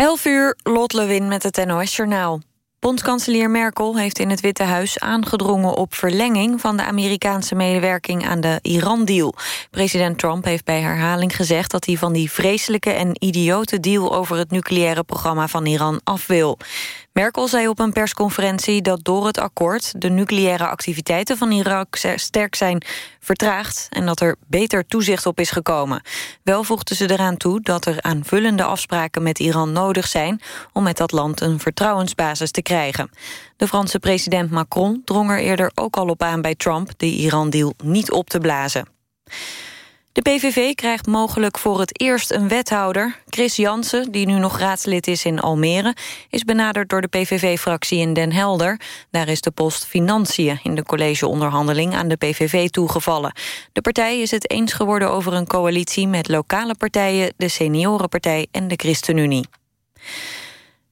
11 uur, Lot Lewin met het NOS-journaal. Bondskanselier Merkel heeft in het Witte Huis aangedrongen op verlenging van de Amerikaanse medewerking aan de Iran-deal. President Trump heeft bij herhaling gezegd dat hij van die vreselijke en idiote deal over het nucleaire programma van Iran af wil. Merkel zei op een persconferentie dat door het akkoord... de nucleaire activiteiten van Irak sterk zijn vertraagd... en dat er beter toezicht op is gekomen. Wel voegde ze eraan toe dat er aanvullende afspraken met Iran nodig zijn... om met dat land een vertrouwensbasis te krijgen. De Franse president Macron drong er eerder ook al op aan bij Trump... de Iran-deal niet op te blazen. De PVV krijgt mogelijk voor het eerst een wethouder. Chris Jansen, die nu nog raadslid is in Almere... is benaderd door de PVV-fractie in Den Helder. Daar is de post Financiën in de collegeonderhandeling aan de PVV toegevallen. De partij is het eens geworden over een coalitie met lokale partijen... de Seniorenpartij en de ChristenUnie.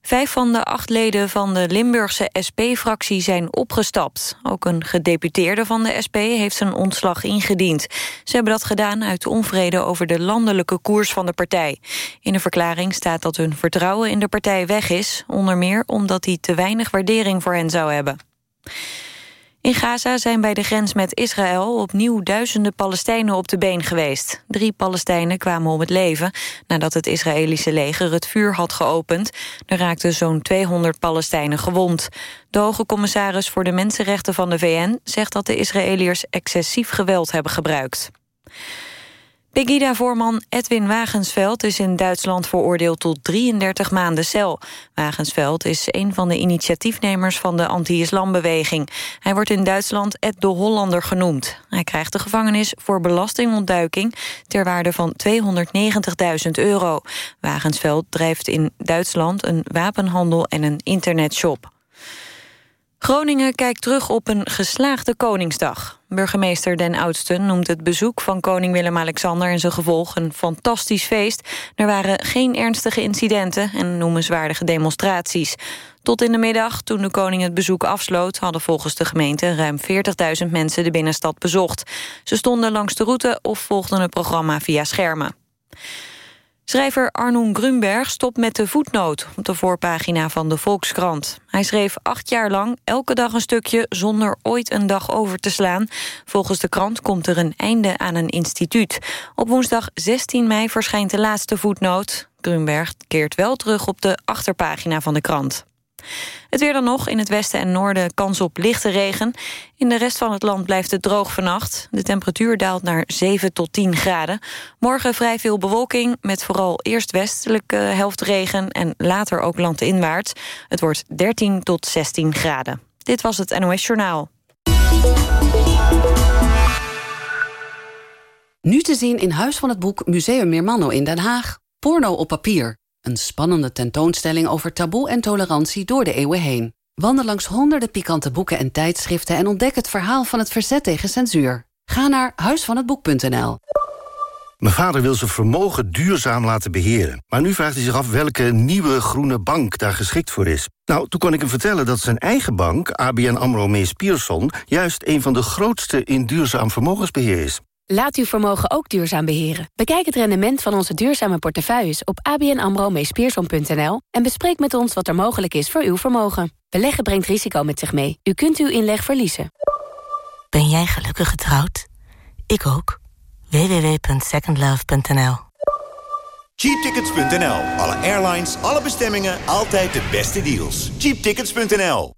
Vijf van de acht leden van de Limburgse SP-fractie zijn opgestapt. Ook een gedeputeerde van de SP heeft zijn ontslag ingediend. Ze hebben dat gedaan uit onvrede over de landelijke koers van de partij. In de verklaring staat dat hun vertrouwen in de partij weg is... onder meer omdat hij te weinig waardering voor hen zou hebben. In Gaza zijn bij de grens met Israël opnieuw duizenden Palestijnen op de been geweest. Drie Palestijnen kwamen om het leven nadat het Israëlische leger het vuur had geopend. Er raakten zo'n 200 Palestijnen gewond. De hoge commissaris voor de mensenrechten van de VN zegt dat de Israëliërs excessief geweld hebben gebruikt. Pegida-voorman Edwin Wagensveld is in Duitsland veroordeeld tot 33 maanden cel. Wagensveld is een van de initiatiefnemers van de anti-islambeweging. Hij wordt in Duitsland Ed de Hollander genoemd. Hij krijgt de gevangenis voor belastingontduiking ter waarde van 290.000 euro. Wagensveld drijft in Duitsland een wapenhandel en een internetshop. Groningen kijkt terug op een geslaagde Koningsdag. Burgemeester Den Oudsten noemt het bezoek van koning Willem-Alexander... en zijn gevolg een fantastisch feest. Er waren geen ernstige incidenten en noemenswaardige demonstraties. Tot in de middag, toen de koning het bezoek afsloot... hadden volgens de gemeente ruim 40.000 mensen de binnenstad bezocht. Ze stonden langs de route of volgden het programma via schermen. Schrijver Arnoen Grunberg stopt met de voetnoot op de voorpagina van de Volkskrant. Hij schreef acht jaar lang elke dag een stukje zonder ooit een dag over te slaan. Volgens de krant komt er een einde aan een instituut. Op woensdag 16 mei verschijnt de laatste voetnoot. Grunberg keert wel terug op de achterpagina van de krant. Het weer dan nog. In het westen en noorden kans op lichte regen. In de rest van het land blijft het droog vannacht. De temperatuur daalt naar 7 tot 10 graden. Morgen vrij veel bewolking, met vooral eerst westelijke helft regen... en later ook landinwaarts. Het wordt 13 tot 16 graden. Dit was het NOS Journaal. Nu te zien in Huis van het Boek Museum Meermanno in Den Haag. Porno op papier. Een spannende tentoonstelling over taboe en tolerantie door de eeuwen heen. Wandel langs honderden pikante boeken en tijdschriften... en ontdek het verhaal van het verzet tegen censuur. Ga naar huisvanhetboek.nl. Mijn vader wil zijn vermogen duurzaam laten beheren. Maar nu vraagt hij zich af welke nieuwe groene bank daar geschikt voor is. Nou, toen kon ik hem vertellen dat zijn eigen bank, ABN AMRO Mees Pierson... juist een van de grootste in duurzaam vermogensbeheer is. Laat uw vermogen ook duurzaam beheren. Bekijk het rendement van onze duurzame portefeuilles op abnamro en bespreek met ons wat er mogelijk is voor uw vermogen. Beleggen brengt risico met zich mee. U kunt uw inleg verliezen. Ben jij gelukkig getrouwd? Ik ook. www.secondlove.nl Cheaptickets.nl. Alle airlines, alle bestemmingen, altijd de beste deals. Cheaptickets.nl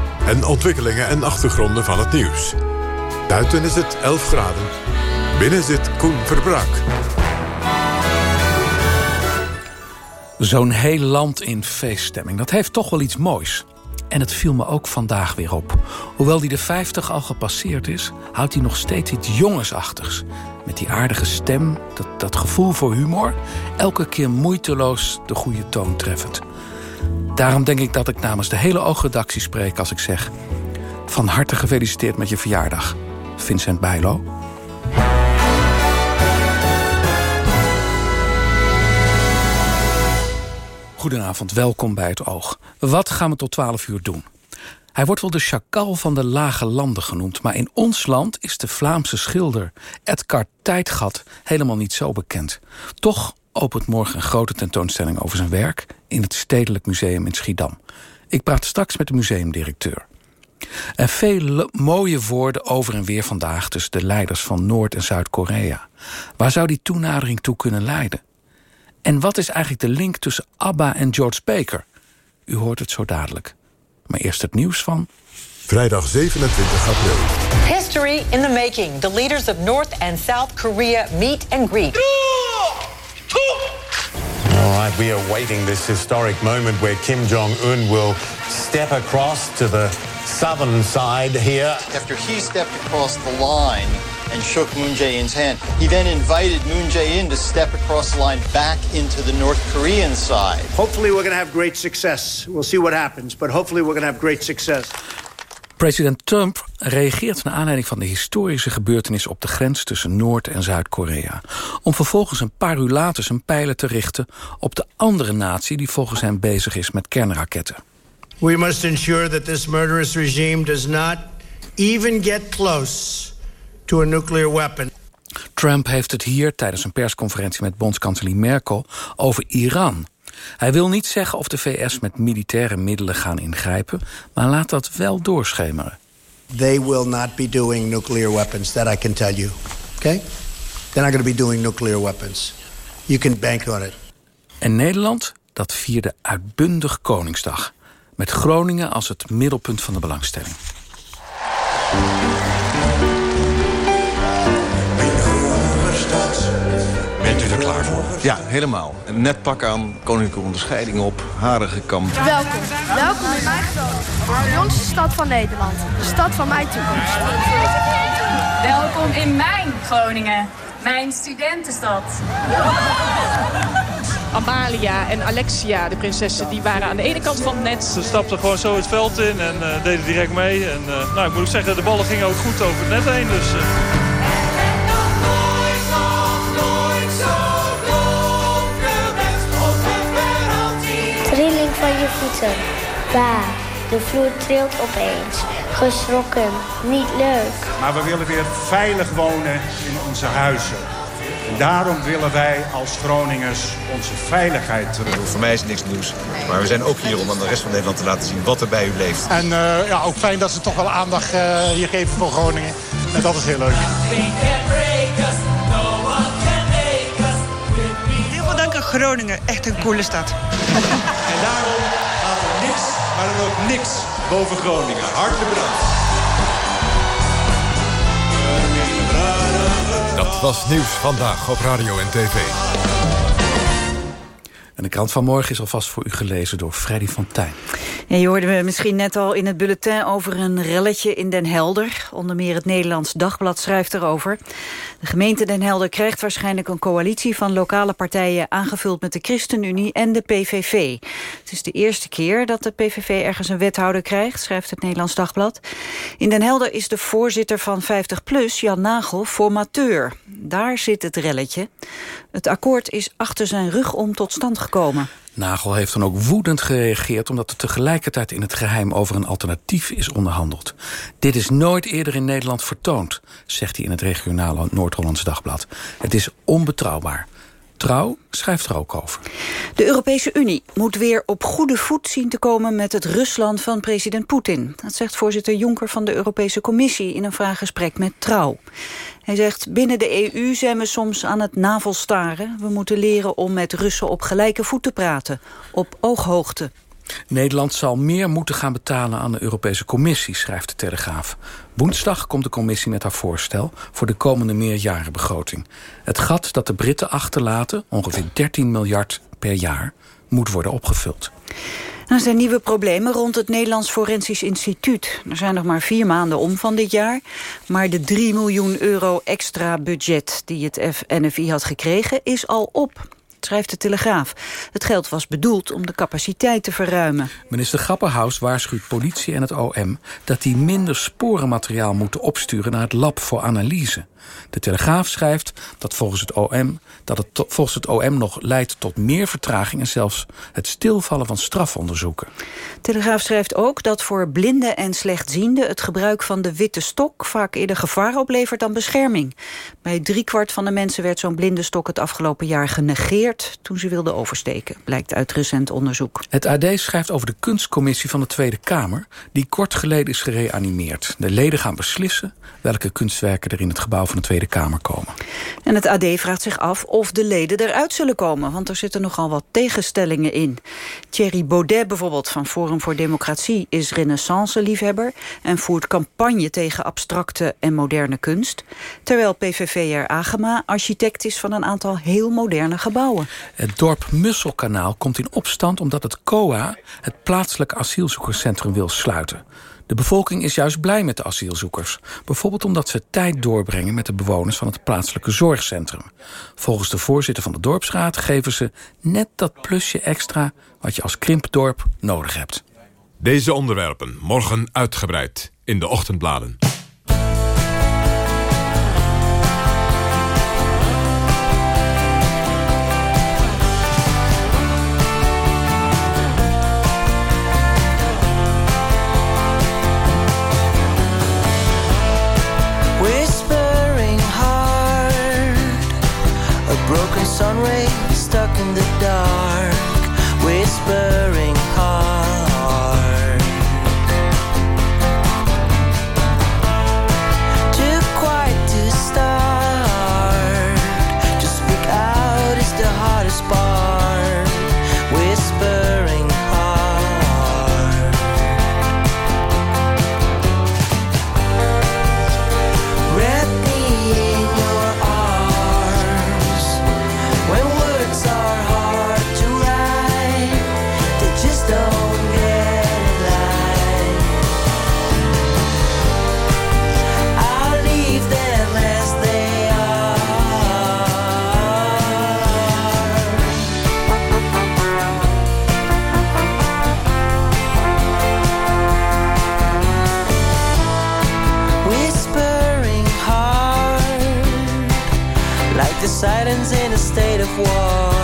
en ontwikkelingen en achtergronden van het nieuws. Buiten is het 11 graden. Binnen zit Koen Verbraak. Zo'n heel land in feeststemming, dat heeft toch wel iets moois. En het viel me ook vandaag weer op. Hoewel die de 50 al gepasseerd is, houdt hij nog steeds iets jongensachtigs. Met die aardige stem, dat, dat gevoel voor humor... elke keer moeiteloos de goede toon treffend. Daarom denk ik dat ik namens de hele oogredactie spreek als ik zeg... van harte gefeliciteerd met je verjaardag, Vincent Bijlo. Goedenavond, welkom bij het Oog. Wat gaan we tot 12 uur doen? Hij wordt wel de chakal van de lage landen genoemd... maar in ons land is de Vlaamse schilder Edgar Tijdgat helemaal niet zo bekend. Toch opent morgen een grote tentoonstelling over zijn werk... in het Stedelijk Museum in Schiedam. Ik praat straks met de museumdirecteur. En veel mooie woorden over en weer vandaag... tussen de leiders van Noord- en Zuid-Korea. Waar zou die toenadering toe kunnen leiden? En wat is eigenlijk de link tussen ABBA en George Baker? U hoort het zo dadelijk. Maar eerst het nieuws van... Vrijdag 27 april. History in the making. The leaders of North and South Korea meet and greet. All right, we are waiting this historic moment where Kim Jong Un will step across to the southern side here. After he stepped across the line and shook Moon Jae-in's hand, he then invited Moon Jae-in to step across the line back into the North Korean side. Hopefully we're going to have great success. We'll see what happens, but hopefully we're going to have great success. President Trump reageert naar aanleiding van de historische gebeurtenis op de grens tussen Noord- en Zuid-Korea. Om vervolgens een paar uur later zijn pijlen te richten op de andere natie die volgens hem bezig is met kernraketten. We must ensure that this murderous regime does not even get close to a nuclear weapon. Trump heeft het hier tijdens een persconferentie met bondskanselier Merkel over Iran. Hij wil niet zeggen of de VS met militaire middelen gaan ingrijpen, maar laat dat wel doorschemeren. They will not be doing nuclear weapons, that I can tell you. Okay? They're not going to be doing nuclear weapons. You can bank on it. En Nederland, dat vierde uitbundig Koningsdag. Met Groningen als het middelpunt van de belangstelling. Ja, helemaal. Net pak aan, koninklijke onderscheiding op, haren gekamd. Welkom. Welkom in mijn stad. De jongste stad van Nederland. De stad van mijn toekomst. Welkom in mijn Groningen. Mijn studentenstad. Amalia en Alexia, de prinsessen, die waren aan de ene kant van het net. Ze stapten gewoon zo het veld in en uh, deden direct mee. En, uh, nou, ik moet ook zeggen, de ballen gingen ook goed over het net heen. Dus, uh... voeten. Waar? De vloer trilt opeens. Geschrokken. Niet leuk. Maar we willen weer veilig wonen in onze huizen. En daarom willen wij als Groningers onze veiligheid terug. Voor mij is het niks nieuws. Maar we zijn ook hier om aan de rest van Nederland te laten zien wat er bij u leeft. En uh, ja, ook fijn dat ze toch wel aandacht uh, hier geven voor Groningen. En dat is heel leuk. Heel veel dank aan Groningen. Echt een coole stad. en daarom maar dan ook niks boven Groningen. Hartelijk bedankt. Dat was Nieuws Vandaag op Radio en TV. De krant van morgen is alvast voor u gelezen door Freddy van Tijn. Je hoorde me misschien net al in het bulletin over een relletje in Den Helder. Onder meer het Nederlands Dagblad schrijft erover. De gemeente Den Helder krijgt waarschijnlijk een coalitie van lokale partijen... aangevuld met de ChristenUnie en de PVV. Het is de eerste keer dat de PVV ergens een wethouder krijgt, schrijft het Nederlands Dagblad. In Den Helder is de voorzitter van 50PLUS, Jan Nagel, formateur. Daar zit het relletje. Het akkoord is achter zijn rug om tot stand gekomen. Nagel heeft dan ook woedend gereageerd... omdat er tegelijkertijd in het geheim over een alternatief is onderhandeld. Dit is nooit eerder in Nederland vertoond, zegt hij in het regionale Noord-Hollands Dagblad. Het is onbetrouwbaar. Trouw schrijft er ook over. De Europese Unie moet weer op goede voet zien te komen met het Rusland van president Poetin. Dat zegt voorzitter Juncker van de Europese Commissie in een vraaggesprek met Trouw. Hij zegt, binnen de EU zijn we soms aan het navelstaren. We moeten leren om met Russen op gelijke voet te praten, op ooghoogte. Nederland zal meer moeten gaan betalen aan de Europese Commissie, schrijft de Telegraaf. Woensdag komt de commissie met haar voorstel voor de komende meerjarenbegroting. Het gat dat de Britten achterlaten, ongeveer 13 miljard per jaar, moet worden opgevuld. Er zijn nieuwe problemen rond het Nederlands Forensisch Instituut. Er zijn nog maar vier maanden om van dit jaar. Maar de 3 miljoen euro extra budget die het FNFI had gekregen is al op schrijft de Telegraaf. Het geld was bedoeld om de capaciteit te verruimen. Minister Grapperhaus waarschuwt politie en het OM... dat die minder sporenmateriaal moeten opsturen naar het lab voor analyse. De Telegraaf schrijft dat volgens het OM, dat het volgens het OM nog leidt tot meer vertraging... en zelfs het stilvallen van strafonderzoeken. Telegraaf schrijft ook dat voor blinden en slechtzienden... het gebruik van de witte stok vaak eerder gevaar oplevert dan bescherming. Bij driekwart van de mensen werd zo'n blinde stok het afgelopen jaar genegeerd... toen ze wilden oversteken, blijkt uit recent onderzoek. Het AD schrijft over de kunstcommissie van de Tweede Kamer... die kort geleden is gereanimeerd. De leden gaan beslissen welke kunstwerken er in het gebouw van de Tweede Kamer komen. En het AD vraagt zich af of de leden eruit zullen komen... want er zitten nogal wat tegenstellingen in. Thierry Baudet bijvoorbeeld van Forum voor Democratie... is renaissance-liefhebber en voert campagne tegen abstracte en moderne kunst... terwijl PVV'er Agema architect is van een aantal heel moderne gebouwen. Het dorp Musselkanaal komt in opstand omdat het COA... het plaatselijk asielzoekerscentrum wil sluiten. De bevolking is juist blij met de asielzoekers. Bijvoorbeeld omdat ze tijd doorbrengen met de bewoners van het plaatselijke zorgcentrum. Volgens de voorzitter van de dorpsraad geven ze net dat plusje extra... wat je als krimpdorp nodig hebt. Deze onderwerpen morgen uitgebreid in de ochtendbladen. Of war,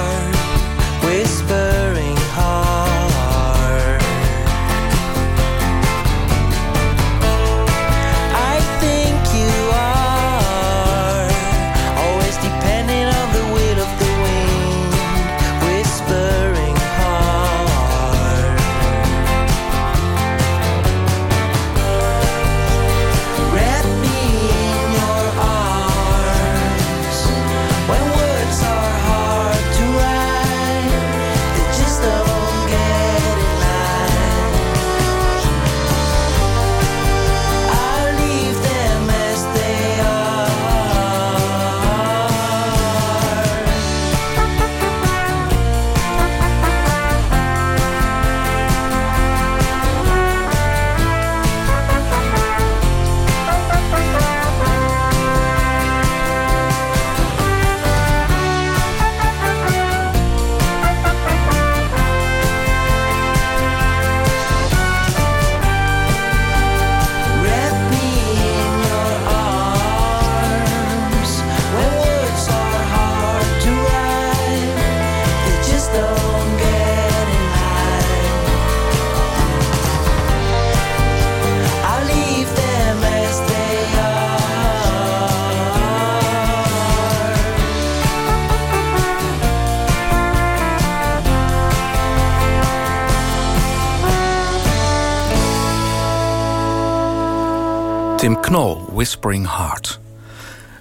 Knol, Whispering Heart.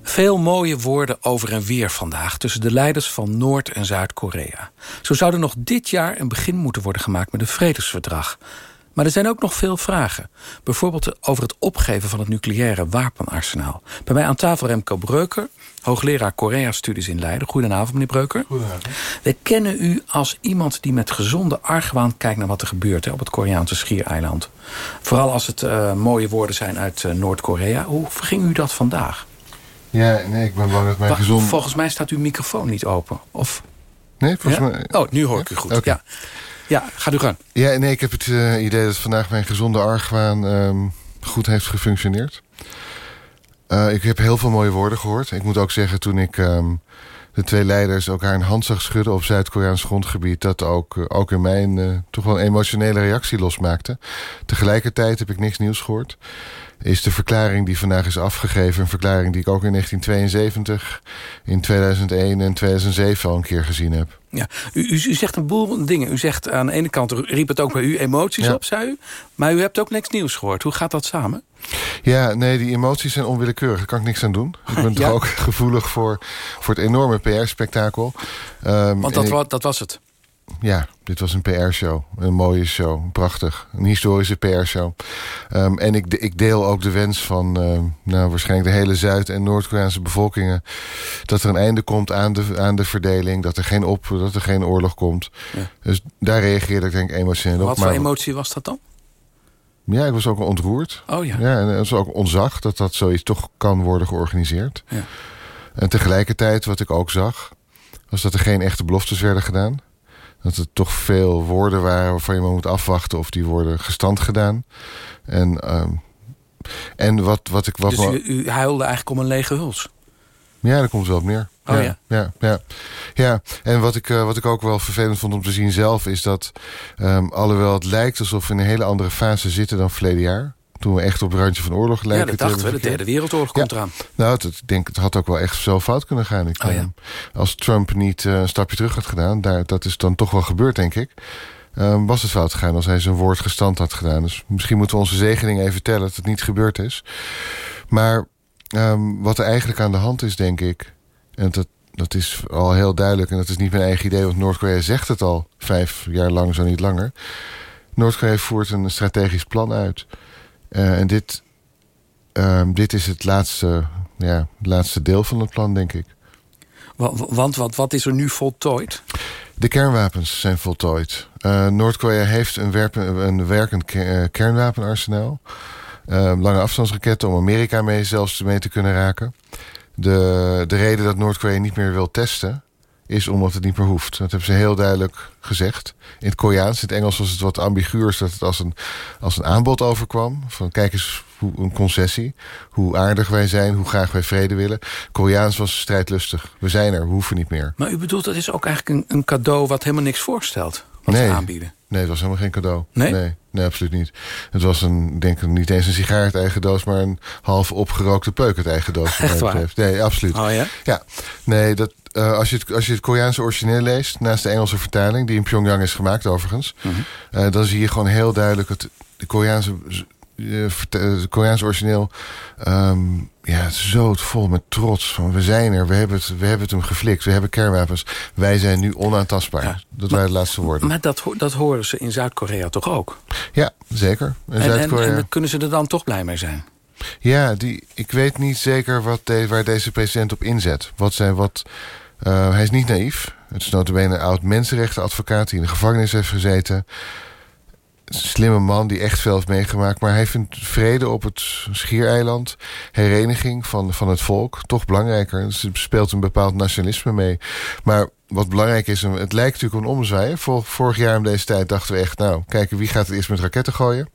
Veel mooie woorden over en weer vandaag... tussen de leiders van Noord- en Zuid-Korea. Zo zou er nog dit jaar een begin moeten worden gemaakt... met een vredesverdrag. Maar er zijn ook nog veel vragen. Bijvoorbeeld over het opgeven van het nucleaire wapenarsenaal. Bij mij aan tafel Remco Breuker, hoogleraar Korea-studies in Leiden. Goedenavond, meneer Breuker. Goedenavond. We kennen u als iemand die met gezonde argwaan kijkt... naar wat er gebeurt hè, op het Koreaanse schiereiland. Vooral als het uh, mooie woorden zijn uit uh, Noord-Korea. Hoe verging u dat vandaag? Ja, nee, ik ben bang dat mijn gezond... Volgens mij staat uw microfoon niet open. Of... Nee, volgens ja? mij... Oh, nu hoor ik u goed. Okay. Ja. Ja, gaat u gang. Ja, nee, ik heb het uh, idee dat vandaag mijn gezonde argwaan um, goed heeft gefunctioneerd. Uh, ik heb heel veel mooie woorden gehoord. Ik moet ook zeggen, toen ik um, de twee leiders elkaar een hand zag schudden op Zuid-Koreaans grondgebied, dat ook, uh, ook in mij uh, toch wel een emotionele reactie losmaakte. Tegelijkertijd heb ik niks nieuws gehoord. Is de verklaring die vandaag is afgegeven een verklaring die ik ook in 1972, in 2001 en 2007 al een keer gezien heb. Ja, u, u, u zegt een boel dingen. U zegt aan de ene kant riep het ook bij u emoties ja. op, zei u. Maar u hebt ook niks nieuws gehoord. Hoe gaat dat samen? Ja, nee, die emoties zijn onwillekeurig. Daar kan ik niks aan doen. Ik ben ja. toch ook gevoelig voor, voor het enorme PR-spektakel. Um, Want dat, ik, dat was het? Ja, dit was een PR-show. Een mooie show. Prachtig. Een historische PR-show. Um, en ik, ik deel ook de wens van uh, nou, waarschijnlijk de hele Zuid- en Noord-Koreaanse bevolkingen... dat er een einde komt aan de, aan de verdeling. Dat er geen, op, dat er geen oorlog komt. Ja. Dus daar reageerde ik denk ik emotioneel op. Wat voor emotie was dat dan? Ja, ik was ook ontroerd. Oh ja. Ja, en het was ook onzag dat dat zoiets toch kan worden georganiseerd. Ja. En tegelijkertijd, wat ik ook zag... was dat er geen echte beloftes werden gedaan. Dat er toch veel woorden waren waarvan je maar moet afwachten... of die worden gestand gedaan. En, um, en wat, wat ik... Wat dus u, u huilde eigenlijk om een lege huls? Ja, daar komt het wel op neer. Oh, ja, ja. ja, ja. ja. En wat ik, uh, wat ik ook wel vervelend vond om te zien zelf... is dat, um, alhoewel het lijkt alsof we in een hele andere fase zitten dan verleden jaar... toen we echt op het randje van oorlog lijken Ja, dat dachten we. De derde wereldoorlog ja. komt eraan. Nou, het, ik denk, het had ook wel echt zo fout kunnen gaan. Ik, oh, ja. um, als Trump niet uh, een stapje terug had gedaan... Daar, dat is dan toch wel gebeurd, denk ik... Um, was het fout gegaan als hij zijn woord gestand had gedaan. Dus misschien moeten we onze zegening even tellen... dat het niet gebeurd is. Maar um, wat er eigenlijk aan de hand is, denk ik... en dat, dat is al heel duidelijk... en dat is niet mijn eigen idee... want Noord-Korea zegt het al vijf jaar lang, zo niet langer... Noord-Korea voert een strategisch plan uit. Uh, en dit, um, dit is het laatste, ja, het laatste deel van het plan, denk ik. Want, want wat, wat is er nu voltooid? De kernwapens zijn voltooid. Uh, Noord-Korea heeft een, werpen, een werkend ke kernwapenarsenaal. Uh, lange afstandsraketten om Amerika mee zelfs mee te kunnen raken. De, de reden dat Noord-Korea niet meer wil testen is omdat het niet meer hoeft. Dat hebben ze heel duidelijk gezegd. In het Koreaans, in het Engels was het wat ambiguurs... dat het als een, als een aanbod overkwam. Van kijk eens, hoe, een concessie. Hoe aardig wij zijn, hoe graag wij vrede willen. Koreaans was strijdlustig. We zijn er, we hoeven niet meer. Maar u bedoelt, dat is ook eigenlijk een, een cadeau... wat helemaal niks voorstelt, wat nee. ze aanbieden? Nee, het was helemaal geen cadeau. Nee? Nee, nee absoluut niet. Het was een, ik denk niet eens een sigaar uit eigen doos... maar een half opgerookte peuk uit eigen doos. Echt waar? Betreft. Nee, absoluut. Oh ja? Ja, nee, dat, uh, als, je het, als je het Koreaanse origineel leest... naast de Engelse vertaling, die in Pyongyang is gemaakt overigens... Mm -hmm. uh, dan zie je gewoon heel duidelijk... het de Koreaanse, uh, de Koreaanse origineel... Um, ja, zo vol met trots. Van we zijn er, we hebben, het, we hebben het hem geflikt. We hebben kernwapens. Wij zijn nu onaantastbaar. Ja, dat waren de laatste woorden. Maar dat, dat horen ze in Zuid-Korea toch ook? Ja, zeker. En, en, en, en kunnen ze er dan toch blij mee zijn? Ja, die, ik weet niet zeker wat de, waar deze president op inzet. Wat zijn, wat, uh, hij is niet naïef. Het is notabene een oud mensenrechtenadvocaat... die in de gevangenis heeft gezeten. Slimme man die echt veel heeft meegemaakt. Maar hij vindt vrede op het Schiereiland... hereniging van, van het volk toch belangrijker. Er speelt een bepaald nationalisme mee. Maar wat belangrijk is, het lijkt natuurlijk een omzwaai. Vorig jaar om deze tijd dachten we echt... nou, kijken wie gaat het eerst met raketten gooien.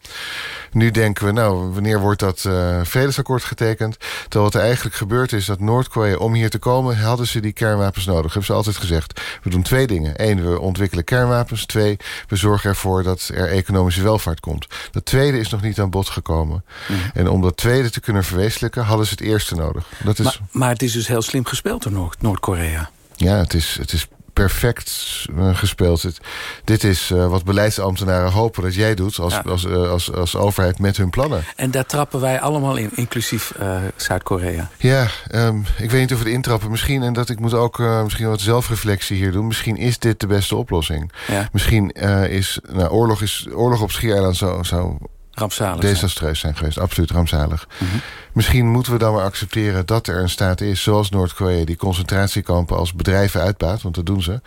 Nu denken we, nou, wanneer wordt dat uh, vredesakkoord getekend? Terwijl wat er eigenlijk gebeurd is dat Noord-Korea... om hier te komen, hadden ze die kernwapens nodig. Hebben ze altijd gezegd. We doen twee dingen. Eén, we ontwikkelen kernwapens. Twee, we zorgen ervoor dat er economische welvaart komt. Dat tweede is nog niet aan bod gekomen. Mm. En om dat tweede te kunnen verwezenlijken... hadden ze het eerste nodig. Dat is... maar, maar het is dus heel slim gespeeld door Noord-Korea. Ja, het is, het is perfect uh, gespeeld. Het, dit is uh, wat beleidsambtenaren hopen dat jij doet als, ja. als, uh, als, als overheid met hun plannen. En daar trappen wij allemaal in, inclusief Zuid-Korea. Ja, um, ik weet niet of we het intrappen. Misschien, en dat ik moet ook misschien wat zelfreflectie hier doen. Misschien is dit de beste oplossing. Ja. Misschien is, nou, oorlog, is oorlog op Schiereiland zo, zo rampzalig desastreus zijn geweest. Absoluut rampzalig. Mm -hmm. Misschien moeten we dan maar accepteren dat er een staat is... zoals Noord-Korea, die concentratiekampen als bedrijven uitbaat... want dat doen ze,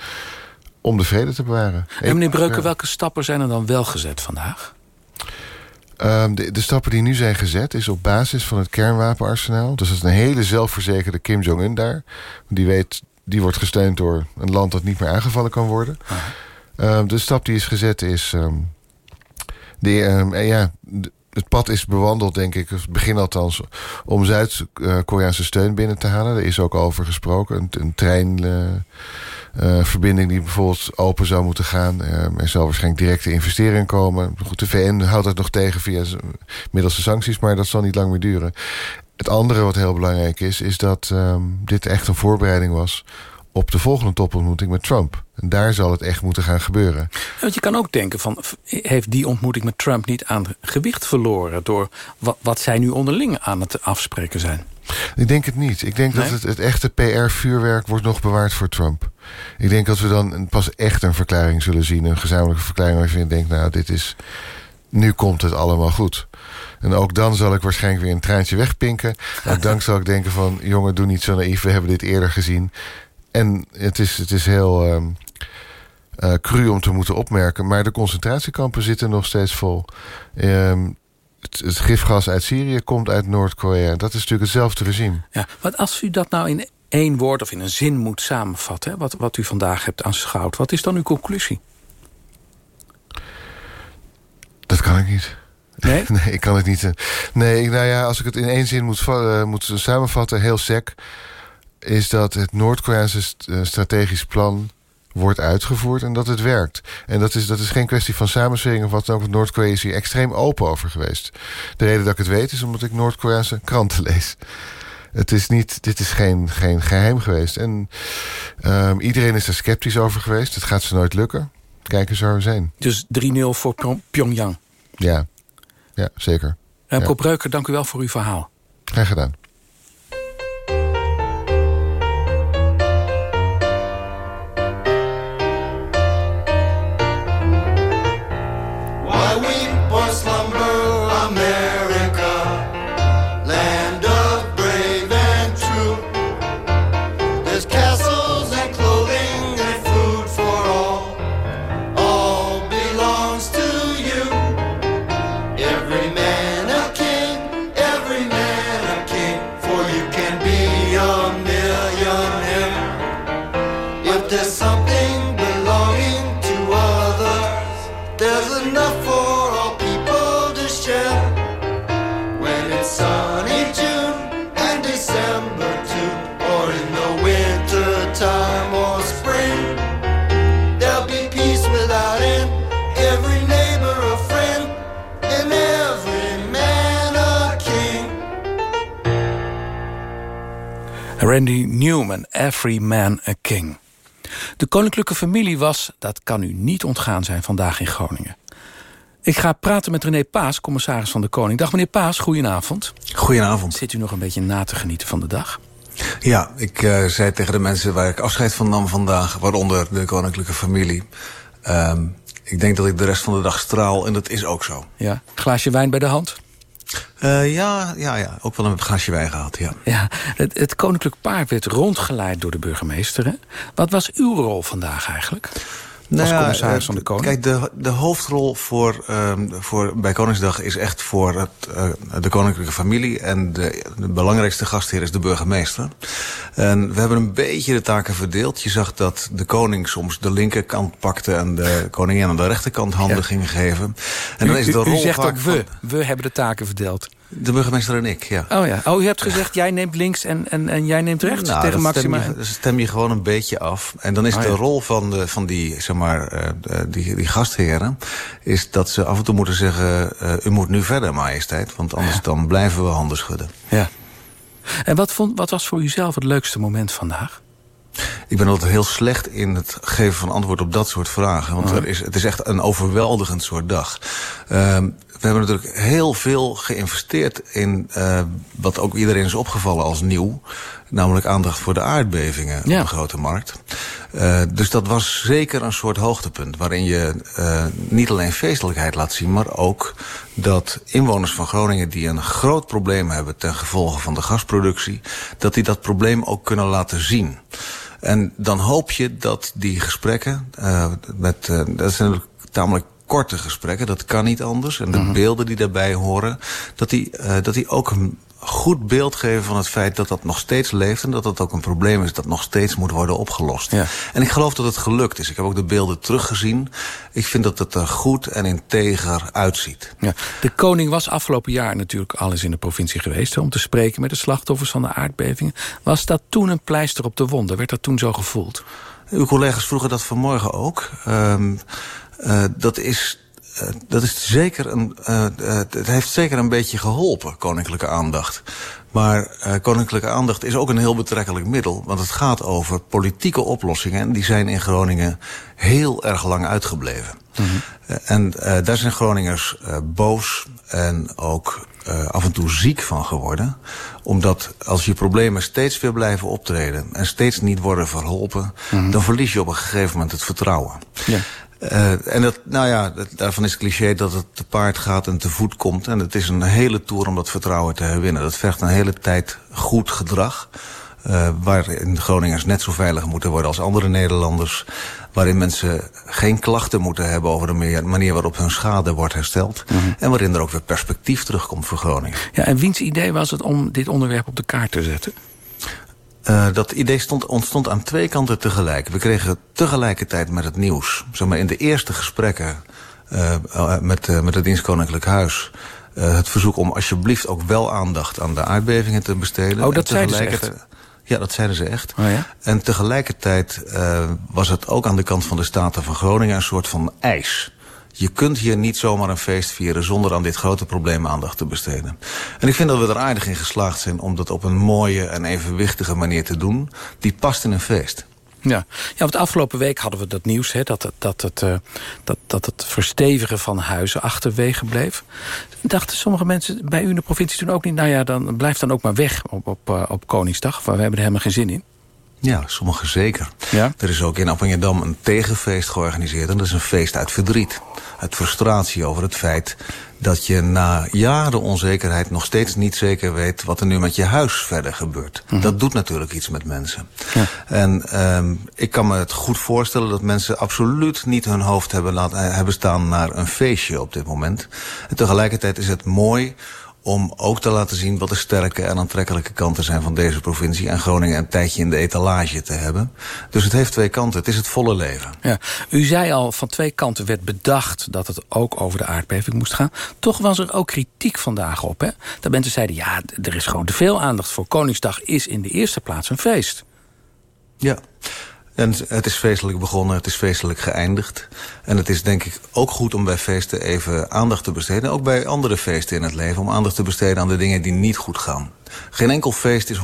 om de vrede te bewaren. En meneer Breuker, ja. welke stappen zijn er dan wel gezet vandaag? Um, de, de, stappen die nu zijn gezet is op basis van het kernwapenarsenaal. Dus dat is een hele zelfverzekerde Kim Jong-un daar. Die weet, die wordt gesteund door een land dat niet meer aangevallen kan worden. Um, de stap die is gezet is... Um, de, um, ja, het pad is bewandeld, denk ik, het begin althans... om Zuid-Koreaanse steun binnen te halen. Er is ook over gesproken. Een, treinverbinding uh, die bijvoorbeeld open zou moeten gaan. Uh, er zal waarschijnlijk directe investeringen komen. Goed, de VN houdt dat nog tegen via middels de sancties... maar dat zal niet lang meer duren. Het andere wat heel belangrijk is... is dat um, dit echt een voorbereiding was op de volgende topontmoeting met Trump. En daar zal het echt moeten gaan gebeuren. Want je kan ook denken van... heeft die ontmoeting met Trump niet aan gewicht verloren... door wat, wat zij nu onderling aan het afspreken zijn? Ik denk het niet. Ik denk nee? dat het, het echte PR-vuurwerk wordt nog bewaard voor Trump. Ik denk dat we dan pas echt een verklaring zullen zien. Een gezamenlijke verklaring waarvan je denkt... nou, dit is... nu komt het allemaal goed. En ook dan zal ik waarschijnlijk weer een treintje wegpinken. Ook dan zal ik denken van... jongen, doe niet zo naïef, we hebben dit eerder gezien. En het is, het is heel uh, uh, cru om te moeten opmerken... maar de concentratiekampen zitten nog steeds vol. Um, het, het, gifgas uit Syrië komt uit Noord-Korea. Dat is natuurlijk hetzelfde regime. Ja, wat als u dat nou in één woord of in een zin moet samenvatten... Hè, wat, wat u vandaag hebt aanschouwd, wat is dan uw conclusie? Dat kan ik niet. Nee? nee, ik kan het niet. Nee, nou ja, als ik het in één zin moet, uh, moet samenvatten, heel sec is dat het Noord-Koreaanse strategisch plan wordt uitgevoerd en dat het werkt. En dat is, dat is geen kwestie van samenswering of wat dan ook. Noord-Korea is hier extreem open over geweest. De reden dat ik het weet is omdat ik Noord-Koreaanse kranten lees. Het is niet, dit is geen, geen geheim geweest. En um, iedereen is er sceptisch over geweest. Het gaat ze nooit lukken. Kijk eens waar we zijn. Dus 3-0 voor Pyongyang. Ja, ja zeker. Remco ja. Breuker, dank u wel voor uw verhaal. Graag gedaan. De koninklijke familie was, dat kan u niet ontgaan zijn, vandaag in Groningen. Ik ga praten met René Paas, commissaris van de Koning. Dag meneer Paas, goedenavond. Goedenavond. Zit u nog een beetje na te genieten van de dag? Ja, ik uh, zei tegen de mensen waar ik afscheid van nam vandaag... waaronder de koninklijke familie... Um, ik denk dat ik de rest van de dag straal en dat is ook zo. Ja, glaasje wijn bij de hand? Uh, ja, ja, ja, ook wel een glasje wijn gehad, ja. ja het, het koninklijk paard werd rondgeleid door de burgemeester. Wat was uw rol vandaag eigenlijk? Als nou commissaris ja, van de Koning? Kijk, de, de hoofdrol voor, um, voor, bij Koningsdag is echt voor het, uh, de koninklijke familie. En de, de belangrijkste gastheer is de burgemeester. En we hebben een beetje de taken verdeeld. Je zag dat de koning soms de linkerkant pakte... en de koningin aan de rechterkant handen ja. ging geven. En dan is de u, rol u zegt ook we. We hebben de taken verdeeld. De burgemeester en ik, ja. Oh ja. Oh, u hebt gezegd, jij neemt links en, en, en jij neemt rechts nou, tegen Maxima. Stem je, stem je gewoon een beetje af. En dan is Oh, de ja. rol van, de, van die, zeg maar, uh, die, die gastheren... is dat ze af en toe moeten zeggen... Uh, u moet nu verder, majesteit. Want anders dan blijven we handen schudden. Ja. En wat, vond, wat was voor u zelf het leukste moment vandaag? Ik ben altijd heel slecht in het geven van antwoord op dat soort vragen. Want er is, het is echt een overweldigend soort dag. Ehm, we hebben natuurlijk heel veel geïnvesteerd in uh, wat ook iedereen is opgevallen als nieuw. Namelijk aandacht voor de aardbevingen Ja. op de grote markt. Uh, dus dat was zeker een soort hoogtepunt. Waarin je uh, niet alleen feestelijkheid laat zien, maar ook dat inwoners van Groningen die een groot probleem hebben ten gevolge van de gasproductie, dat die dat probleem ook kunnen laten zien. En dan hoop je dat die gesprekken, met, dat zijn natuurlijk tamelijk korte gesprekken, dat kan niet anders. En de Mhm. beelden die daarbij horen, dat die, uh, dat die ook een goed beeld geven van het feit dat dat nog steeds leeft... en dat dat ook een probleem is dat nog steeds moet worden opgelost. Ja. En ik geloof dat het gelukt is. Ik heb ook de beelden teruggezien. Ik vind dat het er goed en integer uitziet. Ja. De koning was afgelopen jaar natuurlijk al eens in de provincie geweest... hè, om te spreken met de slachtoffers van de aardbevingen. Was dat toen een pleister op de wonden? Werd dat toen zo gevoeld? Uw collega's vroegen dat vanmorgen ook. Um, uh, dat is uh, dat is zeker een, uh, uh, het heeft zeker een beetje geholpen, koninklijke aandacht. Maar koninklijke aandacht is ook een heel betrekkelijk middel. Want het gaat over politieke oplossingen. En die zijn in Groningen heel erg lang uitgebleven. Mm -hmm. uh, en daar zijn Groningers boos en ook af en toe ziek van geworden. Omdat als je problemen steeds weer blijven optreden... en steeds niet worden verholpen... Mm -hmm. dan verlies je op een gegeven moment het vertrouwen. Ja. Uh, en dat, nou ja, dat, daarvan is het cliché dat het te paard gaat en te voet komt. En het is een hele tour om dat vertrouwen te herwinnen. Dat vergt een hele tijd goed gedrag. Uh, waarin Groningers net zo veilig moeten worden als andere Nederlanders. Waarin mensen geen klachten moeten hebben over de manier waarop hun schade wordt hersteld. Mm -hmm. En waarin er ook weer perspectief terugkomt voor Groningen. Ja, en wiens idee was het om dit onderwerp op de kaart te zetten? Uh, dat idee stond, ontstond aan twee kanten tegelijk. We kregen tegelijkertijd met het nieuws, zeg maar in de eerste gesprekken uh, met, uh, met het Dienst Koninklijk Huis... het verzoek om alsjeblieft ook wel aandacht aan de aardbevingen te besteden. Oh, dat zeiden ze echt? Ja, dat zeiden ze echt. Oh, ja? En tegelijkertijd was het ook aan de kant van de Staten van Groningen een soort van eis. Je kunt hier niet zomaar een feest vieren zonder aan dit grote probleem aandacht te besteden. En ik vind dat we er aardig in geslaagd zijn om dat op een mooie en evenwichtige manier te doen. Die past in een feest. Ja, ja want afgelopen week hadden we dat nieuws... Hè, dat, het, dat, het, uh, dat, dat het verstevigen van huizen achterwege bleef. Dachten sommige mensen bij u in de provincie toen ook niet... nou ja, dan blijf dan ook maar weg op, op, uh, op Koningsdag. We hebben er helemaal geen zin in. Ja, sommigen zeker. Ja? Er is ook in Appingedam een tegenfeest georganiseerd. En dat is een feest uit verdriet. Uit frustratie over het feit dat je na jaren onzekerheid nog steeds niet zeker weet wat er nu met je huis verder gebeurt. Mm -hmm. Dat doet natuurlijk iets met mensen. Ja. En um, ik kan me het goed voorstellen dat mensen absoluut niet hun hoofd hebben, laten, hebben staan naar een feestje op dit moment. En tegelijkertijd is het mooi om ook te laten zien wat de sterke en aantrekkelijke kanten zijn van deze provincie... en Groningen een tijdje in de etalage te hebben. Dus het heeft twee kanten. Het is het volle leven. Ja. U zei al, van twee kanten werd bedacht dat het ook over de aardbeving moest gaan. Toch was er ook kritiek vandaag op. Hè? Dat mensen zeiden, ja, er is gewoon te veel aandacht voor. Koningsdag is in de eerste plaats een feest. Ja. En het is feestelijk begonnen, het is feestelijk geëindigd. En het is denk ik ook goed om bij feesten even aandacht te besteden. Ook bij andere feesten in het leven. Om aandacht te besteden aan de dingen die niet goed gaan. Geen enkel feest is 100%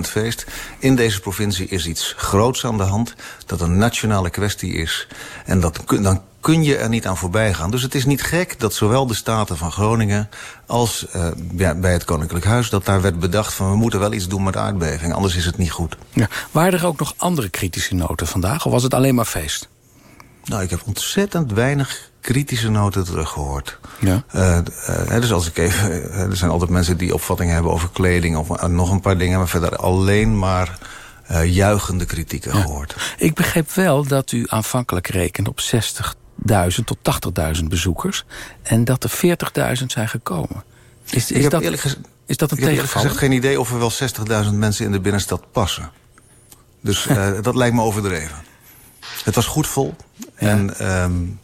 feest. In deze provincie is iets groots aan de hand. Dat een nationale kwestie is. En dat, dan kun je er niet aan voorbij gaan. Dus het is niet gek dat zowel de Staten van Groningen... als uh, ja, bij het Koninklijk Huis... dat daar werd bedacht van we moeten wel iets doen met aardbeving. Anders is het niet goed. Ja. Waren er ook nog andere kritische noten vandaag? Of was het alleen maar feest? Nou, ik heb ontzettend weinig kritische noten teruggehoord. Ja. Uh, uh, dus als ik even, er zijn altijd mensen die opvattingen hebben over kleding of nog een paar dingen, maar verder alleen maar uh, juichende kritieken ja. gehoord. Ik begreep wel dat u aanvankelijk rekent op 60.000 tot 80.000 bezoekers en dat er 40.000 zijn gekomen. Is, is, dat, is dat een ik tegenvaller? Ik heb gezegd geen idee of er wel 60.000 mensen in de binnenstad passen. Dus dat lijkt me overdreven. Het was goed vol. En um,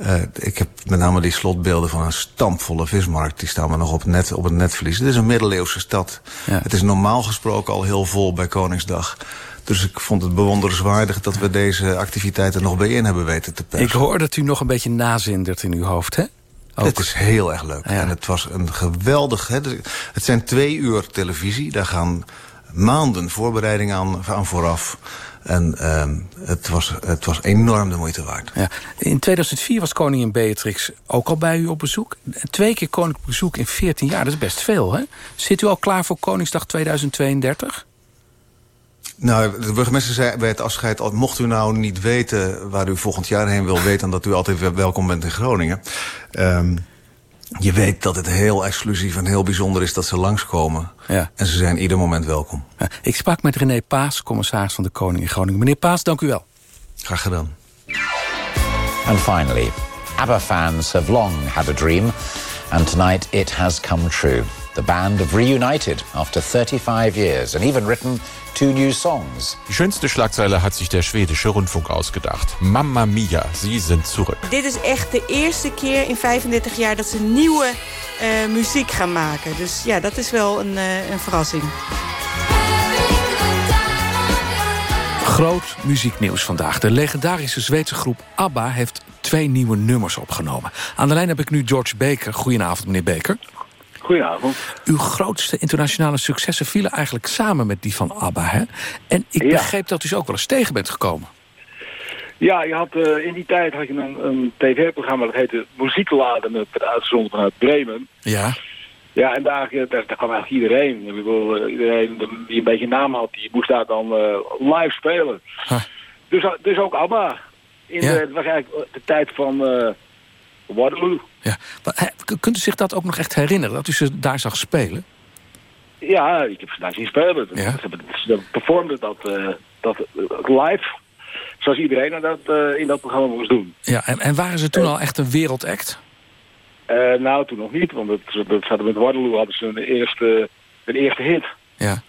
uh, ik heb met name die slotbeelden van een stampvolle vismarkt. Die staan we nog op, net, op het netvlies. Het is een middeleeuwse stad. Ja. Het is normaal gesproken al heel vol bij Koningsdag. Dus ik vond het bewonderenswaardig dat we deze activiteiten nog bijeen hebben weten te persen. Ik hoor dat u nog een beetje nazindert in uw hoofd, hè? Ook. Het is heel erg leuk. Ja. En het was een geweldig... Hè, het zijn twee uur televisie. Daar gaan maanden voorbereiding aan, aan vooraf. En ehm, het, was, het was enorm de moeite waard. Ja. In 2004 was koningin Beatrix ook al bij u op bezoek. Twee keer koninklijk bezoek in 14 jaar, dat is best veel, hè? Zit u al klaar voor Koningsdag 2032? Nou, de burgemeester zei bij het afscheid... al mocht u nou niet weten waar u volgend jaar heen wil... weten dat u altijd welkom bent in Groningen. Um, je weet dat het heel exclusief en heel bijzonder is dat ze langskomen. Ja. En ze zijn ieder moment welkom. Ja. Ik sprak met René Paas, commissaris van de Koning in Groningen. Meneer Paas, dank u wel. Graag gedaan. And finally, ABBA fans have long had a dream. And tonight it has come true. The band have reunited after 35 years and even written two new songs. Die schönste Schlagzeile hat sich der schwedische Rundfunk ausgedacht. Mamma Mia, sie sind zurück. Dit is echt de eerste keer in 35 jaar dat ze nieuwe uh, muziek gaan maken. Dus ja, dat is wel een, uh, een verrassing. Groot muzieknieuws vandaag. De legendarische Zweedse groep ABBA heeft twee nieuwe nummers opgenomen. Aan de lijn heb ik nu George Baker. Goedenavond, meneer Baker. Goedenavond. Uw grootste internationale successen vielen eigenlijk samen met die van ABBA, hè? En ik Ja. begreep dat u ze ook wel eens tegen bent gekomen. Ja, je had, eh, in die tijd had je een, een tv-programma dat heette Muziekladen. Dat werd uitgezonden vanuit Bremen. Ja. Ja, en daar, eh, daar, daar kwam eigenlijk iedereen. Ik bedoel, eh, iedereen die een beetje naam had, die moest daar dan live spelen. Dus, dus ook ABBA. In Ja. de, het was eigenlijk de tijd van Waterloo. Ja. Maar, Kunt u zich dat ook nog echt herinneren, dat u ze daar zag spelen? Ja, ik heb ze daar zien spelen. Ja. Ze, performden dat, eh, dat eh, live, zoals iedereen dat eh, in dat programma moest doen. Ja, en, en waren ze toen al echt een wereldact? Eh, nou, toen nog niet, want dat hadden met Waterloo hadden ze een eerste, een eerste hit. Ja.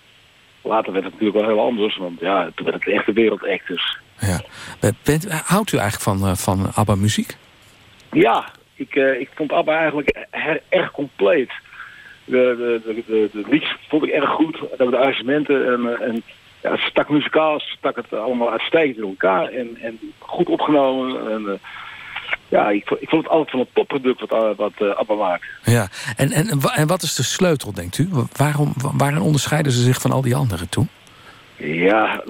Later werd het natuurlijk wel heel anders, want ja, toen werd het echt een wereldact. Dus. Ja. Bent- houdt u eigenlijk van, eh, van ABBA-muziek? Ja, ik, eh, ik vond ABBA eigenlijk erg compleet. De, de, de, de, liedjes vond ik erg goed. De arrangementen en, eh, en ja, het stak muzikaal, stak het allemaal uitstekend in elkaar. En, en goed opgenomen. En, eh, ja, ik, ik vond het altijd van een topproduct wat, wat ABBA maakt. Ja. En, en, en wat is de sleutel, denkt u? Wa- Waarom, wa- waarin onderscheiden ze zich van al die anderen toen? Ja,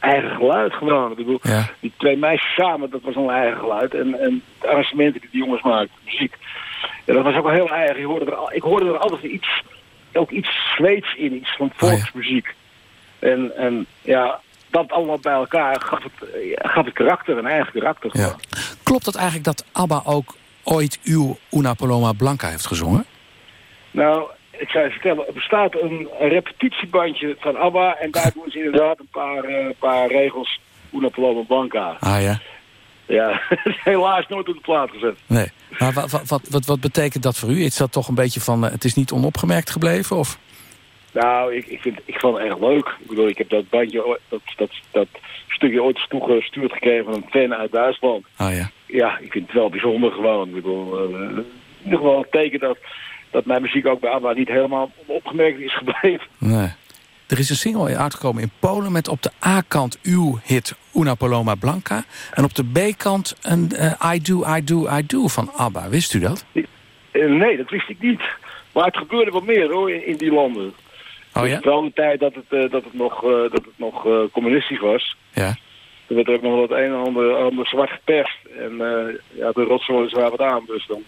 eigen geluid gewoon. Ik bedoel, Ja. die twee meisjes samen, dat was een eigen geluid. En, en de arrangementen die die jongens maakten, muziek. Ja, dat was ook wel heel eigen. Je hoorde er, al- ik hoorde er altijd iets, ook iets Zweeds in, iets van volksmuziek. En, en ja, dat allemaal bij elkaar gaf het, eh, gaf het karakter, een eigen karakter. Ja. Klopt het eigenlijk dat ABBA ook ooit uw Una Paloma Blanca heeft gezongen? Nou, ik zou je vertellen, er bestaat een, een repetitiebandje van ABBA en daar doen ze inderdaad een paar, eh, paar regels Una Paloma Blanca. Ah ja? Ja, helaas nooit op de plaat gezet. Nee. Maar wat, wat, wat, wat, betekent dat voor u? Is dat toch een beetje van, eh, het is niet onopgemerkt gebleven? Of? Nou, ik, ik, vind, ik vond het erg leuk. Ik bedoel, ik heb dat bandje, dat, dat, dat stukje ooit toegestuurd gekregen van een fan uit Duitsland. Ah ja. Ja, ik vind het wel bijzonder gewoon. Ik bedoel, eh, ieder geval een teken dat, dat mijn muziek ook bij ABBA niet helemaal onopgemerkt is gebleven. Nee. Er is een single uitgekomen in Polen met op de A-kant uw hit Una Paloma Blanca. En op de B-kant een eh, I Do, I Do, I Do van ABBA. Wist u dat? Eh, nee, dat wist ik niet. Maar het gebeurde wat meer hoor, in, in die landen. Oh ja? Vooral de tijd dat het, eh, dat het nog, dat het nog communistisch was. Ja. Er werd er ook nog wel het een en ander, ander zwart geperst. En eh, ja, de rotzooi is waar wat aan. Dus dan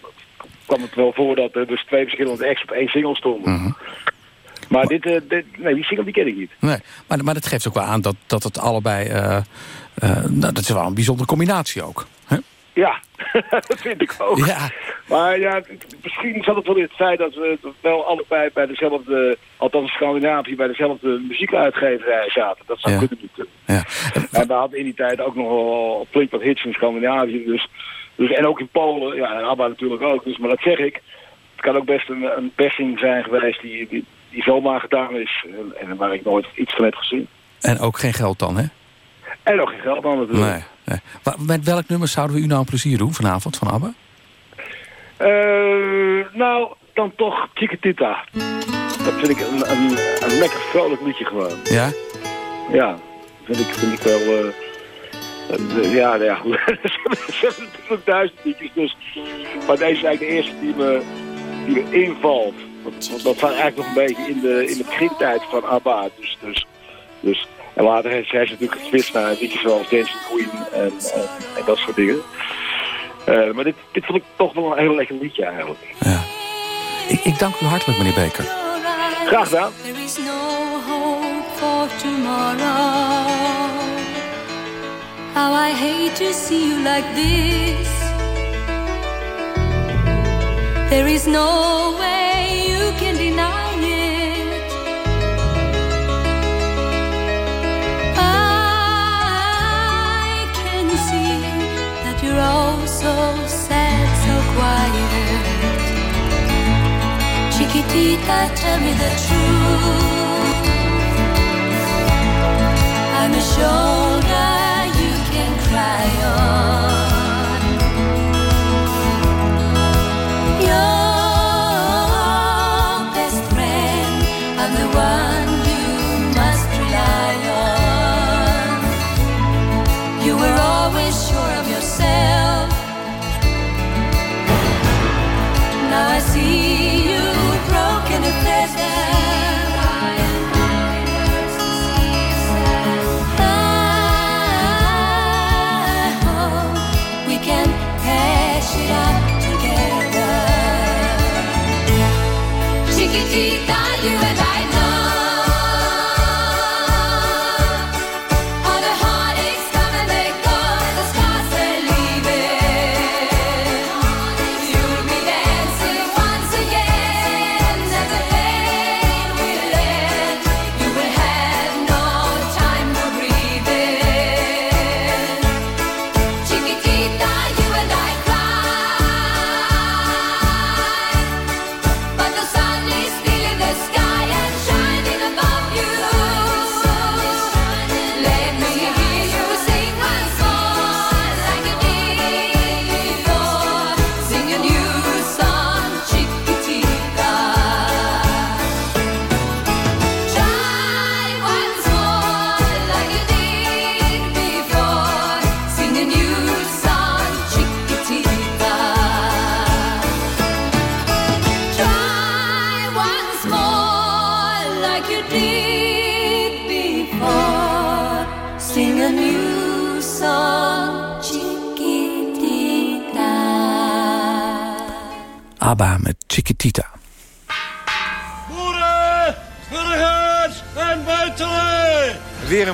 kwam het wel voor dat er dus twee verschillende acts op één single stonden. Mhm. Maar dit, eh, dit, nee, die single die ken ik niet. Nee, maar, maar dat geeft ook wel aan dat, dat het allebei... nou, dat is wel een bijzondere combinatie ook. Hè? Ja, dat vind ik ook. Ja. Maar ja, misschien zat het wel in het feit dat we wel allebei bij dezelfde, althans in Scandinavië, bij dezelfde muziekuitgeverij zaten. Dat zou Ja. kunnen natuurlijk. Ja. En we hadden in die tijd ook nog wel flink wat hits in Scandinavië. Dus, dus, en ook in Polen, ja, en ABBA natuurlijk ook. Dus, maar dat zeg ik, het kan ook best een, een persing zijn geweest die, die, die zomaar gedaan is. En, en waar ik nooit iets van heb gezien. En ook geen geld dan, hè? En ook geen geld aan natuurlijk. Nee. Met welk nummer zouden we u nou een plezier doen vanavond van ABBA? Eh, nou, dan toch Chiquitita. Dat vind ik een, een, een lekker vrolijk liedje gewoon. Ja? Ja, vind ik, vind ik wel... eh, eh, ja, nou ja, goed. Ze hebben natuurlijk duizend liedjes, dus... Maar deze is eigenlijk de eerste die me, die me invalt. Want, dat staat eigenlijk nog een beetje in de, in de begintijd van ABBA. Dus, dus, dus, En later heeft zij natuurlijk geswitcht naar liedjes zoals Dancing Queen en, en, en dat soort dingen. Uh, maar dit, dit vond ik toch wel een heel lekker liedje eigenlijk. Ja. Ik, ik dank u hartelijk, meneer Beker. Graag gedaan. There is no hope for tomorrow. How I hate to see you like this. There is no way Chiquitita, tell me the truth. I'm a shoulder